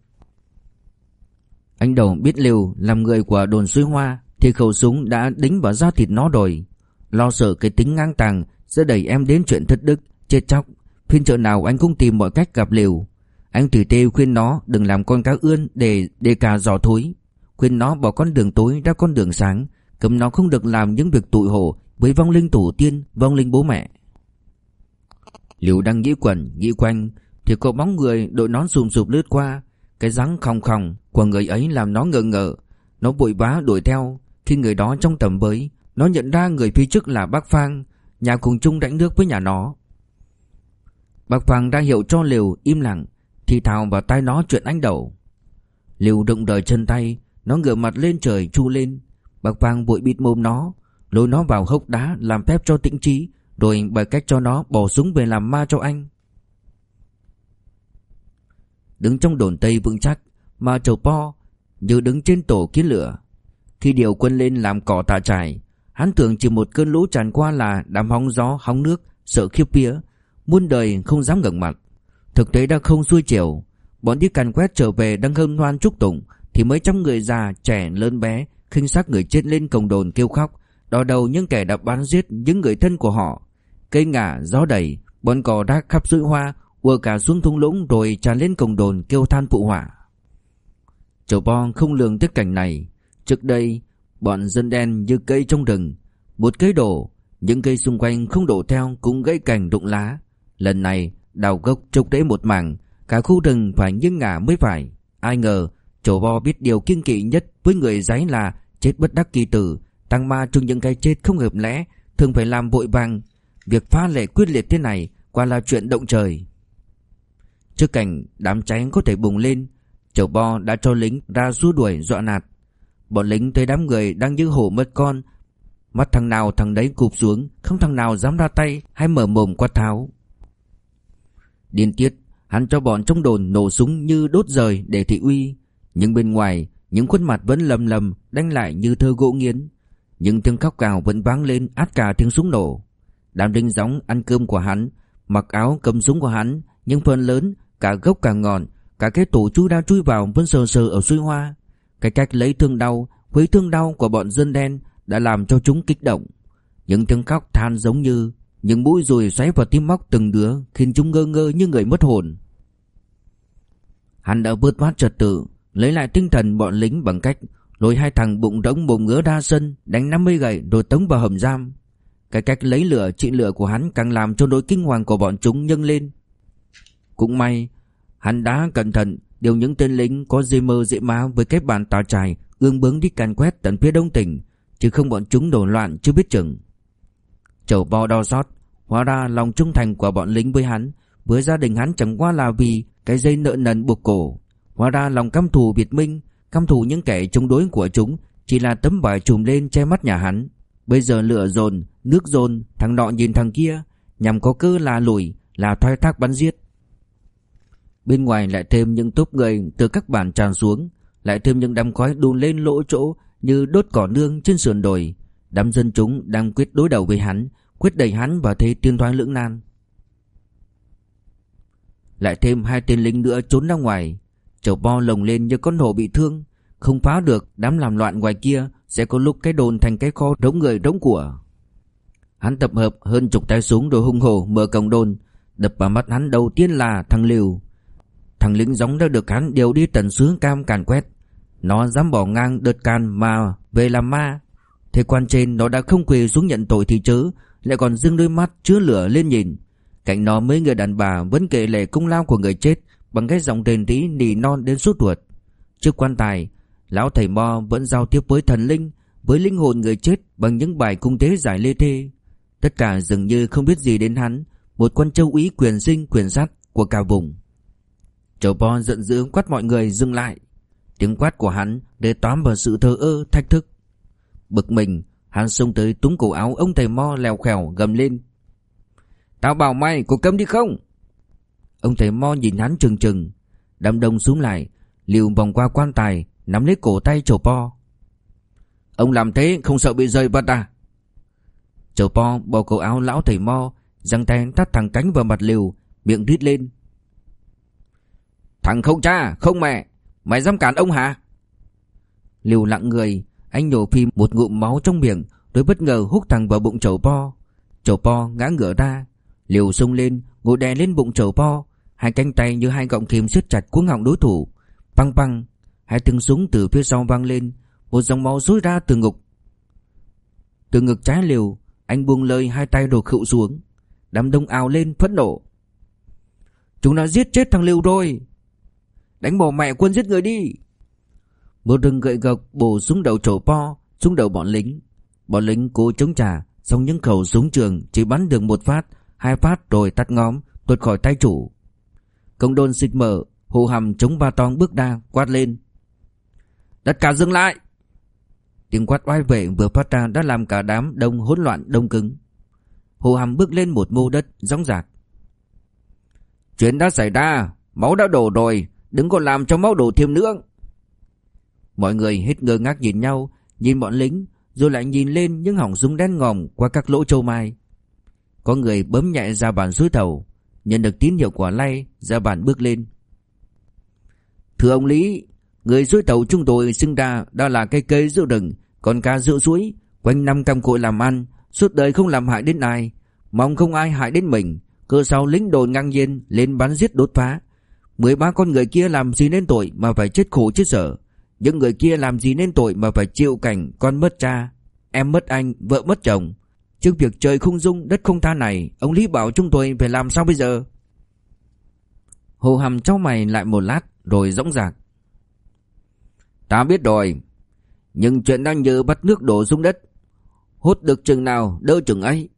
anh Đầu biết Liều làm người của đồn suối hoa thì khẩu súng đã đính vào da thịt nó rồi. Lo sợ cái tính ngang tàng sẽ đẩy em đến chuyện thất đức, chết chóc. Phiên chợ nào anh cũng tìm mọi cách gặp Liều. Anh Tử tê khuyên nó đừng làm con cá ươn để để cả giò thối. Khuyên nó bỏ con đường tối ra con đường sáng, cấm nó không được làm những việc tụi hổ với vong linh tổ tiên, vong linh bố mẹ. Liệu đang nghĩ quẩn, nghĩ quanh thì có bóng người đội nón sùm sụp lướt qua, cái dáng khòng khòng của người ấy làm nó ngờ ngợ Nó vội vã đuổi theo Khi người đó trong tầm với Nó nhận ra người phía trước là bác Phang Nhà cùng chung đánh nước với nhà nó Bác Phang ra hiệu cho Liều im lặng thì thào vào tai nó chuyện anh đầu. Liều đụng đời chân tay, Nó ngửa mặt lên trời chu lên. Bạc vàng bụi bịt mồm nó, Lôi nó vào hốc đá làm phép cho tĩnh trí Rồi bày cách cho nó bỏ súng về làm ma cho anh. Đứng trong đồn Tây vững chắc Mà Trầu Po, Như đứng trên tổ kiến lửa. Khi điều quân lên làm cỏ tạ trải, Hắn tưởng chỉ một cơn lũ tràn qua là Đám hóng gió, hóng nước, Sợ khiếp vía, Muôn đời không dám ngẩng mặt. Thực tế đã không xuôi chiều Bọn đi càn quét trở về đang hân hoan chúc tụng Thì mấy trăm người già, trẻ, lớn bé khinh xác người chết lên cổng đồn kêu khóc đỏ đầu những kẻ đã bắn giết những người thân của họ Cây ngả, gió đầy Bọn cò đã khắp rưỡi hoa ùa cả xuống thung lũng rồi tràn lên cổng đồn kêu than phụ hỏa. Chầu Bo không lường tới cảnh này. Trước đây, bọn dân đen như cây trong rừng, một cây đổ, những cây xung quanh không đổ theo cũng gãy cành rụng lá. Lần này, đào gốc trục rễ một mảng, cả khu rừng phải nghiêng ngả mới phải. Ai ngờ, chỗ Bo biết điều kiên kỵ nhất với người giấy là chết bất đắc kỳ tử, tăng ma trong những cái chết không hợp lẽ, thường phải làm vội vàng. Việc phá lệ quyết liệt thế này quả là chuyện động trời. Trước cảnh đám cháy có thể bùng lên Chầu bo đã cho lính ra xua đuổi dọa nạt Bọn lính thấy đám người đang như hổ mất con Mắt thằng nào thằng đấy cụp xuống Không thằng nào dám ra tay hay mở mồm quát tháo Điên tiết, Hắn cho bọn trong đồn nổ súng như đốt rời để thị uy. Nhưng bên ngoài, Những khuôn mặt vẫn lầm lầm Đánh lại như thơ gỗ nghiến. Những tiếng khóc cào vẫn vang lên át cả tiếng súng nổ. Đám đinh gióng ăn cơm của hắn, Mặc áo cầm súng của hắn Nhưng phần lớn, Cả gốc cả ngọn, Cả cái tổ chú đang chui vào vẫn sờ sờ ở suối hoa. Cái cách lấy thương đau, khuấy thương đau của bọn dân đen Đã làm cho chúng kích động. Những tiếng khóc than giống như những mũi rồi xoáy vào tim móc từng đứa khiến chúng ngơ ngơ như người mất hồn. Hắn đã vượt thoát trật tự, lấy lại tinh thần bọn lính bằng cách lôi hai thằng bụng rỗng mồm ngứa đa sân đánh 50 gậy rồi tống vào hầm giam. Cái cách lấy lửa trị lửa của hắn càng làm cho nỗi kinh hoàng của bọn chúng nhân lên. Cũng may, hắn đã cẩn thận điều những tên lính có dê mơ dễ má với cái bàn tà trài ương bướng đi càn quét tận phía đông tỉnh, chứ không bọn chúng đổ loạn chưa biết chừng. Chầu bò đo xót, hóa ra lòng trung thành của bọn lính với hắn, với gia đình hắn chẳng qua là vì cái dây nợ nần buộc cổ. Hóa ra lòng căm thù Việt Minh, căm thù những kẻ chống đối của chúng chỉ là tấm vải trùm lên che mắt nhà hắn. Bây giờ lửa dồn, nước dồn, thằng nọ nhìn thằng kia, nhằm có cơ là lùi, là thoái thác bắn giết. Bên ngoài lại thêm những tốp người từ các bản tràn xuống, lại thêm những đám khói đun lên lỗ chỗ như đốt cỏ nương trên sườn đồi. Đám dân chúng đang quyết đối đầu với hắn, quyết đẩy hắn vào thế tiên thoái lưỡng nan. Lại thêm hai tên lính nữa trốn ra ngoài, chầu bo lồng lên như con hổ bị thương, không phá được đám làm loạn ngoài kia sẽ có lúc cái đồn thành cái kho đống người đống của. Hắn tập hợp hơn chục tay súng rồi hung hổ mở cổng đồn, đập vào mắt hắn đầu tiên là thằng Liều. Thằng lính giống đã được hắn điều đi tận sướng cam càn quét. Nó dám bỏ ngang đợt can mà về làm ma. Thế quan trên nó đã không quỳ xuống nhận tội thì chớ, lại còn dưng đôi mắt chứa lửa lên nhìn. Cạnh nó mấy người đàn bà vẫn kể lệ công lao của người chết bằng cái giọng đền tí nỉ non đến suốt ruột. Trước quan tài, lão thầy Mo vẫn giao tiếp với thần linh, với linh hồn người chết bằng những bài cung tế giải lê thê. Tất cả dường như không biết gì đến hắn, một quan châu úy quyền sinh quyền sát của cả vùng. Châu Po giận dữ quát mọi người dừng lại. Tiếng quát của hắn để tóm vào sự thờ ơ thách thức. Bực mình, hắn xông tới túng cổ áo ông thầy Mo lèo khèo gầm lên. Tao bảo mày có cấm đi không? Ông thầy Mo nhìn hắn chừng chừng, đám đông xuống lại, liều vòng qua quan tài, nắm lấy cổ tay chầu Po. Ông làm thế không sợ bị rơi bắt à? chầu Po bỏ cổ áo lão thầy Mo, giằng tay tắt thẳng cánh vào mặt liều, miệng rít lên. Thằng không cha, không mẹ, mày dám cản ông hả? Liều lặng người, anh nhổ phim một ngụm máu trong miệng, rồi bất ngờ hút thẳng vào bụng chầu po. Chầu po ngã ngửa ra, liều xông lên, ngồi đè lên bụng chầu po, hai cánh tay như hai gọng kìm siết chặt cuống họng đối thủ. Băng băng, hai tiếng súng từ phía sau vang lên, một dòng máu rối ra từ ngực. Từ ngực trái liều, anh buông lời hai tay đồ khựu xuống. Đám đông ào lên phẫn nộ. Chúng đã giết chết thằng Liều rồi. Đánh bỏ mẹ quân giết người đi một rừng gậy gộc bổ xuống đầu trổ po, Xuống đầu bọn lính. Bọn lính cố chống trả, Xong những khẩu súng trường chỉ bắn được một phát, Hai phát rồi tắt ngóm, Tuột khỏi tay chủ. Công đôn xịt mở Hồ hầm chống ba tong bước đa, quát lên. Tất cả dừng lại! Tiếng quát oai vệ vừa phát ra đã làm cả đám đông hỗn loạn đông cứng. Hồ hầm bước lên một mô đất, gióng giạc. Chuyện đã xảy ra, Máu đã đổ rồi, Đừng còn làm cho máu đổ thêm nữa. Mọi người hết ngơ ngác nhìn nhau, Nhìn bọn lính, Rồi lại nhìn lên những hỏng súng đen ngòm Qua các lỗ châu mai. Có người bấm nhẹ ra bàn suối thầu, Nhận được tín hiệu quả lay Ra bàn bước lên. Thưa ông Lý, Người suối tàu chúng tôi sinh ra Đã là cây cây rượu rừng, Còn cá rượu suối, Quanh năm cam cội làm ăn, Suốt đời không làm hại đến ai, Mong không ai hại đến mình. Cơ sau lính đồn ngang nhiên Lên bắn giết đốt phá. Mười ba con người kia làm gì nên tội mà phải chết khổ chết sở những người kia làm gì nên tội mà phải chịu cảnh con mất cha Em mất anh, vợ mất chồng. Trước việc trời không dung, đất không tha này Ông Lý bảo chúng tôi phải làm sao bây giờ? Hồ hầm cho mày lại một lát Rồi rõng rạc. Ta biết rồi Nhưng chuyện đang như bắt nước đổ xuống đất. Hút được chừng nào đỡ chừng ấy.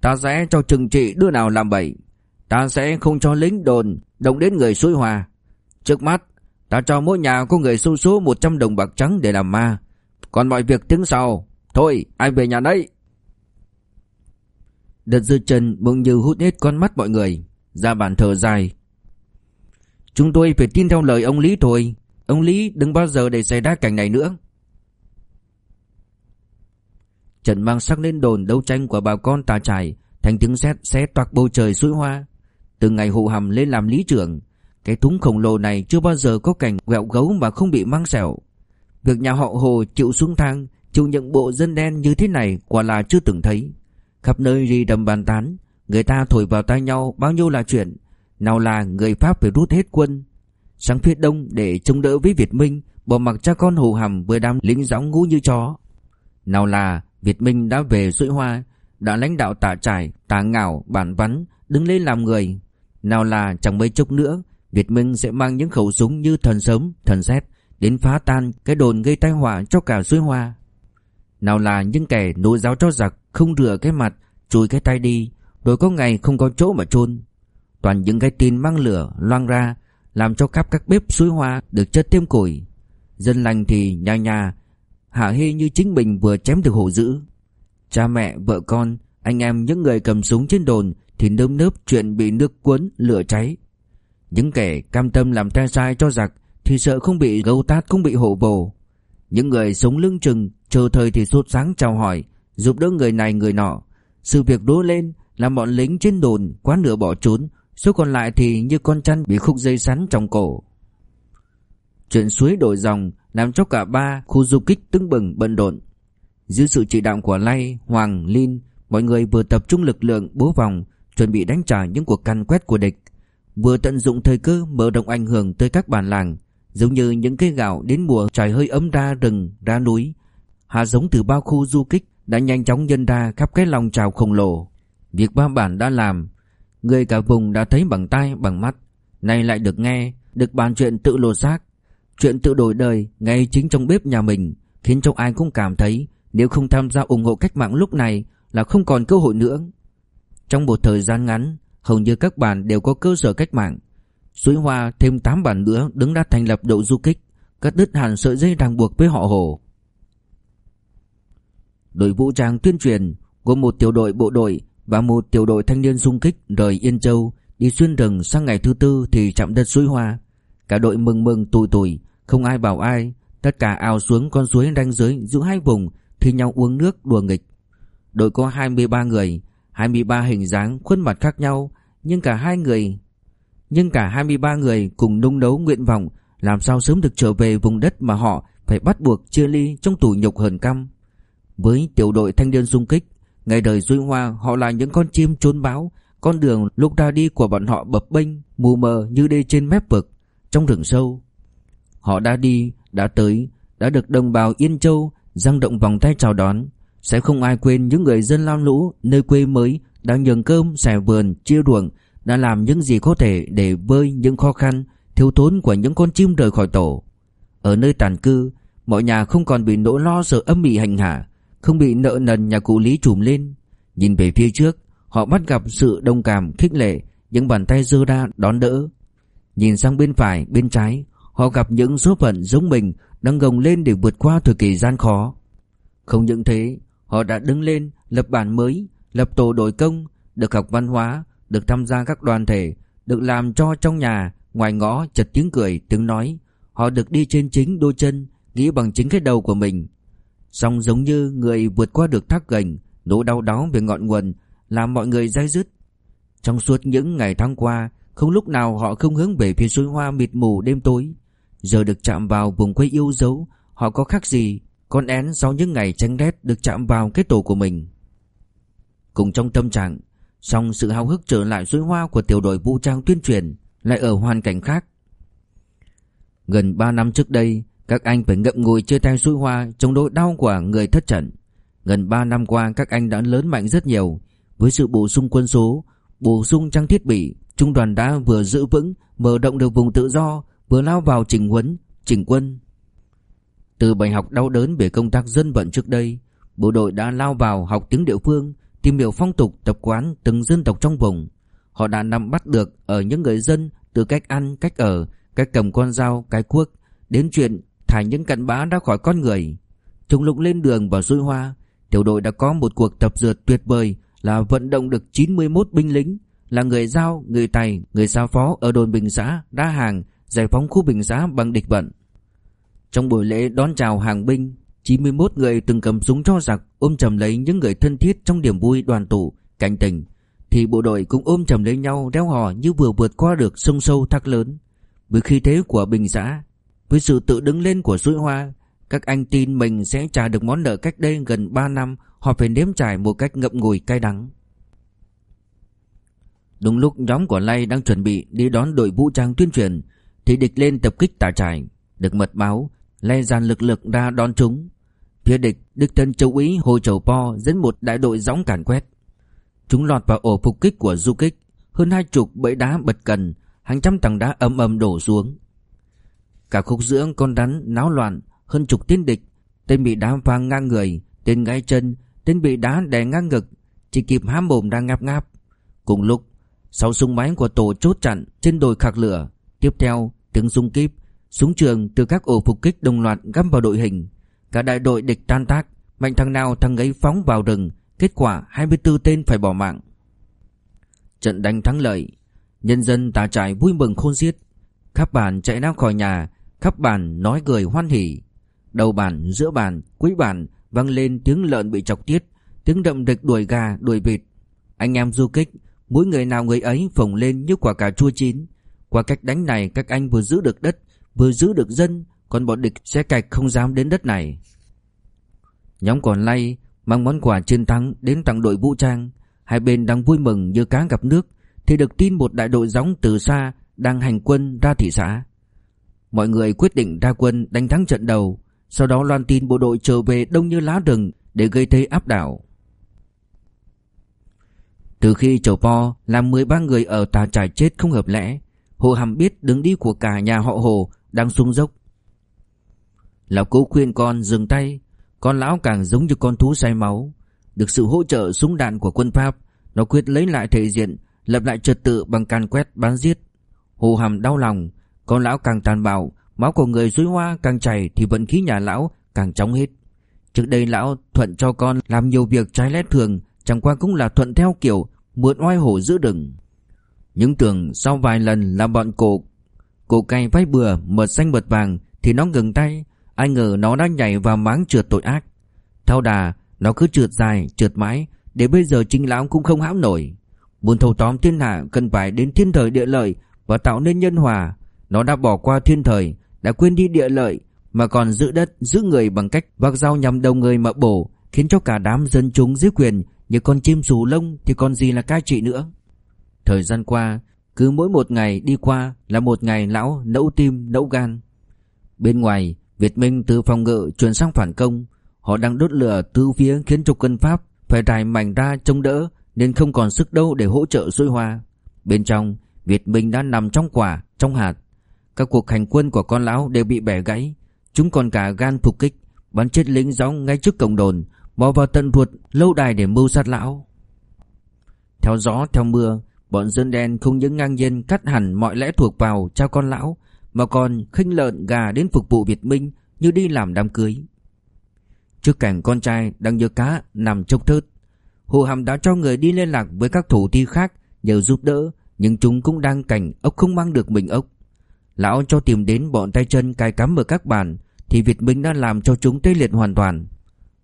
Ta sẽ cho chừng trị đứa nào làm bậy. Ta sẽ không cho lính đồn Động đến người suối hòa. Trước mắt Ta cho mỗi nhà có người xu số 100 đồng bạc trắng để làm ma. Còn mọi việc tiếng sau. Thôi, ai về nhà đấy? Đợt dư trần bỗng như hút hết con mắt mọi người. Ra bàn thờ dài. Chúng tôi phải tin theo lời ông Lý thôi. Ông Lý đừng bao giờ để xảy ra cảnh này nữa. Trần mang sắc lên đồn đấu tranh của bà con tà trải, Thành tiếng sét xé toạc bầu trời suối hoa. Từ ngày hụ hầm lên làm lý trưởng cái thúng khổng lồ này chưa bao giờ có cảnh quẹo gấu mà không bị mang sẹo. Việc nhà họ Hồ chịu xuống thang Chịu những bộ dân đen như thế này quả là chưa từng thấy. Khắp nơi ri đầm bàn tán Người ta thổi vào tai nhau bao nhiêu là chuyện. Nào là người Pháp phải rút hết quân Sang phía đông để chống đỡ với Việt Minh Bỏ mặc cha con hồ hầm với đám lính gióng ngu như chó. Nào là Việt Minh đã về suối hoa Đã lãnh đạo tả trải, tả ngảo, bản vắn Đứng lên làm người. Nào là chẳng mấy chốc nữa Việt Minh sẽ mang những khẩu súng như thần sớm, thần xét Đến phá tan cái đồn gây tai họa cho cả suối hoa. Nào là những kẻ nối giáo cho giặc Không rửa cái mặt, chùi cái tay đi Rồi có ngày không có chỗ mà chôn. Toàn những cái tin mang lửa loang ra Làm cho khắp các bếp suối hoa được chất thêm củi. Dân lành thì nhà nhà Hạ hê như chính mình vừa chém được hổ dữ. Cha mẹ, vợ con, anh em những người cầm súng trên đồn Thì nơm nớp chuyện bị nước cuốn, lửa cháy. Những kẻ cam tâm làm tay sai cho giặc Thì sợ không bị gấu tát không bị hổ vồ Những người sống lưng chừng Chờ thời thì sốt sáng chào hỏi Giúp đỡ người này người nọ. Sự việc đố lên Làm bọn lính trên đồn quá nửa bỏ trốn Số còn lại thì như con chăn bị khúc dây sắn trong cổ. Chuyện suối đổi dòng làm cho cả ba khu du kích tưng bừng bận rộn. Dưới sự chỉ đạo của Lay, Hoàng, Linh, mọi người vừa tập trung lực lượng bố vòng, chuẩn bị đánh trả những cuộc căn quét của địch, vừa tận dụng thời cơ mở rộng ảnh hưởng tới các bản làng, giống như những cây gạo đến mùa trải hơi ấm ra rừng, ra núi. Hạ giống từ bao khu du kích đã nhanh chóng nhân ra khắp cái lòng trào khổng lồ. Việc ba bản đã làm, người cả vùng đã thấy bằng tai bằng mắt, nay lại được nghe, được bàn chuyện tự lột xác, Chuyện tự đổi đời ngay chính trong bếp nhà mình khiến cho ai cũng cảm thấy nếu không tham gia ủng hộ cách mạng lúc này là không còn cơ hội nữa. Trong một thời gian ngắn, hầu như các bản đều có cơ sở cách mạng. Suối Hoa thêm 8 bản nữa đứng ra thành lập đội du kích, cắt đứt hẳn sợi dây ràng buộc với họ Hồ. Đội vũ trang tuyên truyền gồm một tiểu đội bộ đội và một tiểu đội thanh niên xung kích rời Yên Châu đi xuyên rừng sang ngày thứ tư thì chạm đất suối Hoa. Cả đội mừng mừng tủi tủi Không ai bảo ai Tất cả ao xuống con suối ranh giới giữa hai vùng Thì nhau uống nước đùa nghịch Đội có 23 người 23 hình dáng khuôn mặt khác nhau Nhưng cả hai người Nhưng cả 23 người cùng nung nấu nguyện vọng Làm sao sớm được trở về vùng đất mà họ Phải bắt buộc chia ly trong tủ nhục hờn căm Với tiểu đội thanh niên xung kích Ngày đời duy hoa họ là những con chim trốn báo Con đường lúc ra đi của bọn họ bập bênh Mù mờ như đi trên mép vực trong rừng sâu. Họ đã đi, đã tới, đã được đồng bào Yên Châu giang động vòng tay chào đón. Sẽ không ai quên những người dân lam lũ nơi quê mới đã nhường cơm, xẻ vườn, chia ruộng, đã làm những gì có thể để vơi những khó khăn, thiếu thốn của những con chim rời khỏi tổ. Ở nơi tàn cư, mọi nhà không còn bị nỗi lo sợ âm mị hành hạ, không bị nợ nần nhà cụ Lý trùm lên. Nhìn về phía trước, họ bắt gặp sự đồng cảm, khích lệ, những bàn tay dơ ra đón đỡ, Nhìn sang bên phải, bên trái, họ gặp những số phận giống mình đang gồng lên để vượt qua thời kỳ gian khó. Không những thế, họ đã đứng lên lập bản mới, lập tổ đội công, được học văn hóa, được tham gia các đoàn thể, được làm cho trong nhà, ngoài ngõ chật tiếng cười, tiếng nói. Họ được đi trên chính đôi chân, nghĩ bằng chính cái đầu của mình. Song giống như người vượt qua được thác gành, nỗi đau đớn về ngọn nguồn, làm mọi người dai dứt. Trong suốt những ngày tháng qua, không lúc nào họ không hướng về phía suối hoa mịt mù đêm tối Giờ được chạm vào vùng quê yêu dấu Họ có khác gì con én sau những ngày tránh rét được chạm vào cái tổ của mình. Cùng trong tâm trạng song sự hào hức trở lại suối hoa của tiểu đội vũ trang tuyên truyền Lại ở hoàn cảnh khác. Gần 3 năm trước đây Các anh phải ngậm ngùi chơi tay suối hoa Trong nỗi đau của người thất trận. Gần 3 năm qua các anh đã lớn mạnh rất nhiều. Với sự bổ sung quân số Bổ sung trang thiết bị Trung đoàn đã vừa giữ vững, mở rộng được vùng tự do, vừa lao vào chỉnh huấn, chỉnh quân. Từ bài học đau đớn về công tác dân vận trước đây, bộ đội đã lao vào học tiếng địa phương, tìm hiểu phong tục tập quán từng dân tộc trong vùng. Họ đã nắm bắt được ở những người dân từ cách ăn, cách ở, cách cầm con dao, cái cuốc, đến chuyện thả những cặn bã ra khỏi con người. Chúng lục lên đường vào xuôi hoa, tiểu đội đã có một cuộc tập dượt tuyệt vời là vận động được 91 binh lính, là người giao, người tài, người sao phó ở đồn Bình Xã, đa hàng, giải phóng khu Bình Xã bằng địch vận. Trong buổi lễ đón chào hàng binh, 91 người từng cầm súng cho giặc ôm chầm lấy những người thân thiết trong điểm vui đoàn tụ, cảnh tình, thì bộ đội cũng ôm chầm lấy nhau đeo hò như vừa vượt qua được sông sâu thác lớn. Với khí thế của Bình giã, với sự tự đứng lên của suối hoa, Các anh tin mình sẽ trả được món nợ cách đây gần 3 năm Họ phải nếm trải một cách ngậm ngùi cay đắng. Đúng lúc nhóm của Lay đang chuẩn bị đi đón đội vũ trang tuyên truyền Thì địch lên tập kích tà trải Được mật báo Lay dàn lực lực ra đón chúng. Phía địch Đức thân châu úy Hồ Chầu Po dẫn một đại đội gióng càn quét. Chúng lọt vào ổ phục kích của du kích. Hơn hai chục bẫy đá bật cần, Hàng trăm tầng đá ầm ầm đổ xuống. Cả khúc giữa con rắn náo loạn, Hơn chục tên địch, Tên bị đá vang ngang người, Tên gãy chân, Tên bị đá đè ngang ngực, Chỉ kịp há mồm đang ngáp ngáp. Cùng lúc Sáu súng máy của tổ chốt chặn Trên đồi khạc lửa, Tiếp theo tiếng súng kíp Súng trường từ các ổ phục kích đồng loạt găm vào đội hình. Cả đại đội địch tan tác Mạnh thằng nào thằng ấy phóng vào rừng Kết quả 24 tên phải bỏ mạng. Trận đánh thắng lợi Nhân dân tà trại vui mừng khôn xiết. Khắp bản chạy ra khỏi nhà Khắp bản nói cười hoan hỉ. Đầu bản, giữa bản, cuối bản vang lên tiếng lợn bị chọc tiết Tiếng đậm địch đuổi gà, đuổi vịt. Anh em du kích Mỗi người nào người ấy phồng lên như quả cà chua chín. Qua cách đánh này các anh vừa giữ được đất Vừa giữ được dân, Còn bọn địch sẽ cạch không dám đến đất này. Nhóm còn lay Mang món quà chiến thắng đến tặng đội vũ trang. Hai bên đang vui mừng như cá gặp nước, Thì được tin một đại đội gióng từ xa Đang hành quân ra thị xã. Mọi người quyết định ra quân đánh thắng trận đầu, Sau đó loan tin bộ đội trở về đông như lá rừng Để gây thế áp đảo. Từ khi Chầu Po làm 13 người ở tà trải chết không hợp lẽ, Hồ Hàm biết đứng đi của cả nhà họ Hồ đang xuống dốc. Lão cố khuyên con dừng tay, Con lão càng giống như con thú say máu. Được sự hỗ trợ súng đạn của quân Pháp, Nó quyết lấy lại thể diện, Lập lại trật tự bằng can quét bán giết. Hồ Hàm đau lòng, Con lão càng tàn bạo, Máu của người suối hoa càng chảy Thì vận khí nhà lão càng chóng hết. Trước đây lão thuận cho con làm nhiều việc trái lẽ thường, Chẳng qua cũng là thuận theo kiểu Mượn oai hổ giữ đừng. Những tưởng sau vài lần làm bọn cổ Cổ cay vay bừa Mượt xanh mượt vàng, Thì nó ngừng tay. Ai ngờ nó đã nhảy vào máng trượt tội ác. Thao đà, Nó cứ trượt dài, trượt mãi, Để bây giờ chính lão cũng không hãm nổi. Muốn thâu tóm thiên hạ, Cần phải đến thiên thời địa lợi Và tạo nên nhân hòa. Nó đã bỏ qua thiên thời, Đã quên đi địa lợi, Mà còn giữ đất, giữ người bằng cách vác dao nhằm đầu người mà bổ, Khiến cho cả đám dân chúng dưới quyền, Như con chim sù lông Thì còn gì là cai trị nữa. Thời gian qua cứ mỗi một ngày đi qua Là một ngày lão nẫu tim nẫu gan. Bên ngoài Việt Minh từ phòng ngự chuyển sang phản công. Họ đang đốt lửa tứ phía khiến cho quân Pháp Phải rải mảnh ra chống đỡ Nên không còn sức đâu để hỗ trợ xuôi hoa. Bên trong Việt Minh đã nằm trong quả, trong hạt. Các cuộc hành quân của con lão đều bị bẻ gãy. Chúng còn cả gan phục kích Bắn chết lính gióng ngay trước cổng đồn Bò vào tận ruột lâu đài để mưu sát lão. Theo gió theo mưa Bọn dân đen không những ngang nhiên cắt hẳn mọi lẽ thuộc vào cha con lão, Mà còn khinh lợn gà đến phục vụ Việt Minh như đi làm đám cưới. Trước cảnh con trai đang như cá nằm trông thớt, Hồ Hàm đã cho người đi liên lạc với các thủ ti khác nhờ giúp đỡ, Nhưng chúng cũng đang cảnh ốc không mang được mình ốc. Lão cho tìm đến bọn tay chân cài cắm ở các bàn Thì Việt Minh đã làm cho chúng tê liệt hoàn toàn.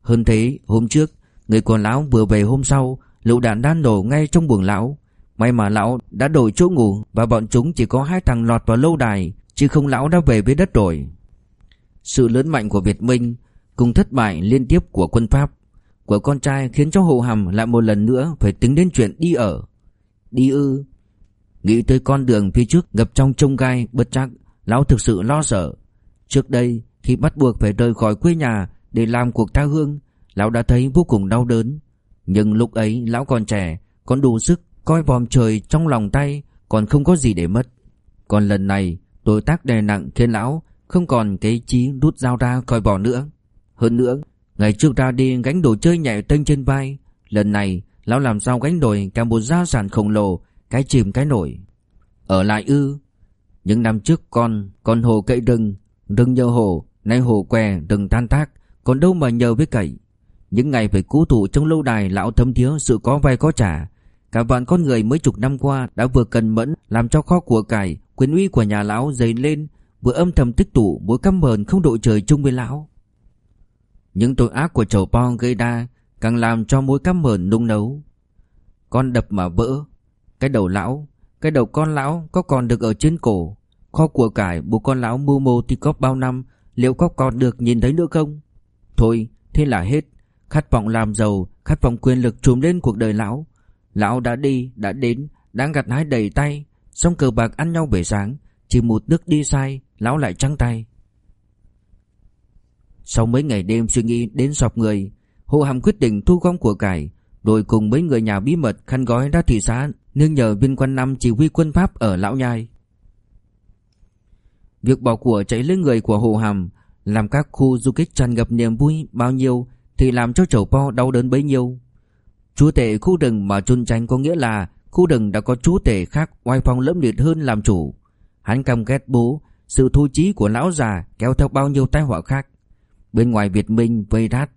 Hơn thế, hôm trước, Người của lão vừa về hôm sau, Lựu đạn đã nổ ngay trong buồng lão. May mà lão đã đổi chỗ ngủ Và bọn chúng chỉ có hai thằng lọt vào lâu đài, Chứ không lão đã về với đất rồi. Sự lớn mạnh của Việt Minh Cùng thất bại liên tiếp của quân Pháp, Của con trai khiến cho Hồ Hàm lại một lần nữa Phải tính đến chuyện đi ở, Đi ư. Nghĩ tới con đường phía trước ngập trong trông gai, bất chắc Lão thực sự lo sợ. Trước đây, khi bắt buộc phải rời khỏi quê nhà Để làm cuộc tha hương, Lão đã thấy vô cùng đau đớn. Nhưng lúc ấy, lão còn trẻ Còn đủ sức Coi vòm trời trong lòng tay, Còn không có gì để mất. Còn lần này, tội tác đè nặng khiến lão, Không còn cái chí rút dao ra coi vò nữa. Hơn nữa, Ngày trước ra đi gánh đồ chơi nhẹ tênh trên vai, Lần này Lão làm sao gánh nổi cả một gia sản khổng lồ, Cái chìm cái nổi. Ở lại ư, Những năm trước con Con hồ cậy rừng Rừng nhờ hồ, Nay hồ què rừng tan tác, Còn đâu mà nhờ với cậy. Những ngày phải cứu thủ trong lâu đài Lão thấm thiếu sự có vai có trả Cả vạn con người mấy chục năm qua đã vừa cần mẫn làm cho kho của cải, quyền uy của nhà lão dày lên, vừa âm thầm tích tụ mối căm hờn không đội trời chung với lão. Những tội ác của chầu po gây ra càng làm cho mối căm hờn nung nấu. Con đập mà vỡ, cái đầu lão, cái đầu con lão có còn được ở trên cổ, kho của cải bố con lão mưu mô thì cóp bao năm Liệu có còn được nhìn thấy nữa không Thôi thế là hết Khát vọng làm giàu Khát vọng quyền lực trùm lên cuộc đời lão Lão đã đi, đã đến Đang gặt hái đầy tay. Xong cờ bạc ăn nhau buổi sáng, Chỉ một nước đi sai, Lão lại trắng tay. Sau mấy ngày đêm suy nghĩ đến sọp người, Hồ Hàm quyết định thu gom của cải Rồi cùng mấy người nhà bí mật khăn gói ra thị xã, Nương nhờ viên quan năm chỉ huy quân Pháp ở Lão Nhai. Việc bỏ của chạy lên người của Hồ Hàm, Làm các khu du kích tràn ngập niềm vui bao nhiêu Thì làm cho chầu po đau đớn bấy nhiêu. Chúa tể khu rừng mà chôn tranh có nghĩa là Khu rừng đã có chúa tể khác oai phong lẫm liệt hơn làm chủ Hắn căm ghét bố Sự thu trí của lão già kéo theo bao nhiêu tai họa khác Bên ngoài Việt Minh vây rát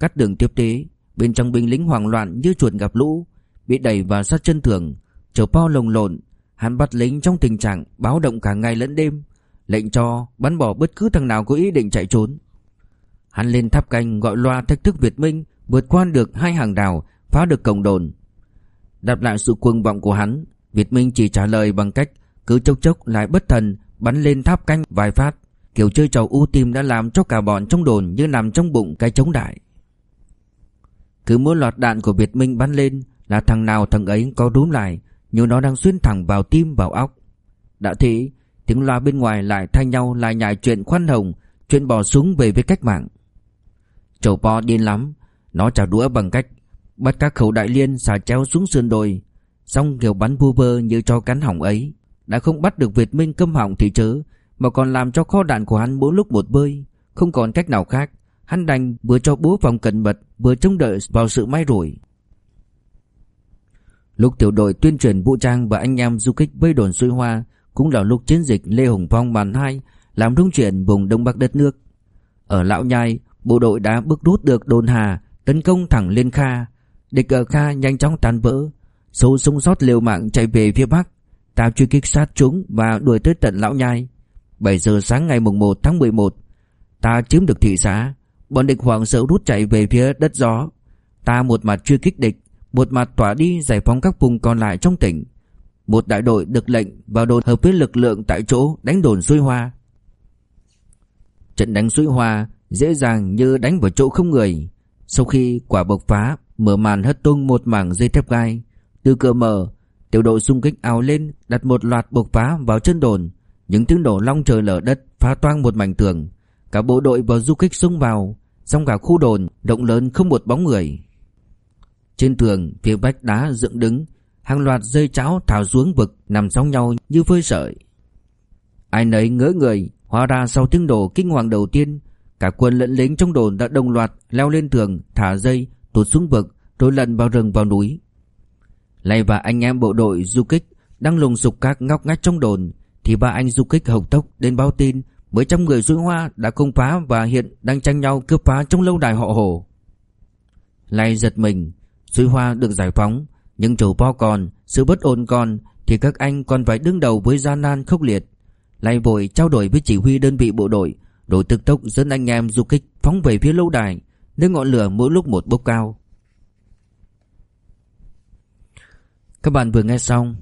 Cắt đường tiếp tế Bên trong binh lính hoảng loạn như chuột gặp lũ Bị đẩy vào sát chân tường chở po lồng lộn Hắn bắt lính trong tình trạng báo động cả ngày lẫn đêm lệnh cho bắn bỏ bất cứ thằng nào có ý định chạy trốn. Hắn lên tháp canh gọi loa thách thức Việt Minh vượt qua được hai hàng đào, phá được cổng đồn. Đáp lại sự cuồng vọng của hắn, Việt Minh chỉ trả lời bằng cách cứ chốc chốc lại bất thần bắn lên tháp canh vài phát. Kiểu chơi trò u tim đã làm cho cả bọn trong đồn như nằm trong bụng cái trống đại. Cứ mỗi loạt đạn của Việt Minh bắn lên là thằng nào thằng ấy có đúng lại, như nó đang xuyên thẳng vào tim vào óc. Đã thế, Tiếng loa bên ngoài lại thay nhau lại nhại chuyện khoan hồng Chuyện bỏ súng về với cách mạng Chầu po điên lắm Nó trả đũa bằng cách Bắt các khẩu đại liên xả treo xuống sườn đồi. Xong kiểu bắn vu vơ như cho cắn hỏng ấy. Đã không bắt được Việt Minh câm hỏng thì chớ Mà còn làm cho kho đạn của hắn mỗi lúc một bơi. Không còn cách nào khác. Hắn đành vừa cho búa phòng cẩn mật Vừa trông đợi vào sự may rủi. Lúc tiểu đội tuyên truyền vũ trang và anh em du kích vây đồn suối hoa cũng là lúc chiến dịch Lê Hồng Phong bàn hai làm rung chuyển vùng đông bắc đất nước. Ở Lão Nhai, bộ đội đã bước rút được đồn Hà, tấn công thẳng lên Kha. Địch ở Kha nhanh chóng tan vỡ, số súng sót liều mạng chạy về phía bắc. Ta truy kích sát chúng và đuổi tới tận Lão Nhai. 7 giờ sáng ngày mùng 1 tháng 11, ta chiếm được thị xã. Bọn địch hoảng sợ rút chạy về phía đất gió. Ta một mặt truy kích địch, một mặt tỏa đi giải phóng các vùng còn lại trong tỉnh một đại đội được lệnh vào đồn hợp với lực lượng tại chỗ đánh đồn suối hoa. Trận đánh suối hoa dễ dàng như đánh vào chỗ không người. Sau khi quả bộc phá, mở màn hất tung một mảng dây thép gai. Từ cửa mở, tiểu đội xung kích ào lên đặt một loạt bộc phá vào chân đồn. Những tiếng nổ long trời lở đất phá toang một mảnh tường. Cả bộ đội và du kích xông vào, trong cả khu đồn động lớn không một bóng người. Trên tường, phía vách đá dựng đứng hàng loạt dây cháo thảo xuống vực nằm sóng nhau như phơi sợi. Ai nấy ngỡ người, hóa ra sau tiếng nổ kinh hoàng đầu tiên, cả quân lẫn lính trong đồn đã đồng loạt leo lên tường, thả dây, tụt xuống vực, rồi lặn vào rừng vào núi. Lay và anh em bộ đội du kích đang lùng sục các ngóc ngách trong đồn, thì ba anh du kích hộc tốc đến báo tin mấy trăm người suối hoa đã công phá và hiện đang tranh nhau cướp phá trong lâu đài họ hồ. Lay giật mình, suối hoa được giải phóng, nhưng chủ po còn, sự bất ổn còn thì các anh còn phải đứng đầu với gian nan khốc liệt. Lay vội trao đổi với chỉ huy đơn vị bộ đội, rồi tức tốc dẫn anh em du kích phóng về phía lâu đài, nơi ngọn lửa mỗi lúc một bốc cao. Các bạn vừa nghe xong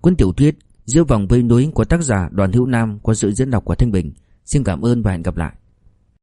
cuốn tiểu thuyết Giữa vòng vây núi của tác giả Đoàn Hữu Nam qua sự diễn đọc của Thanh Bình. Xin cảm ơn và hẹn gặp lại.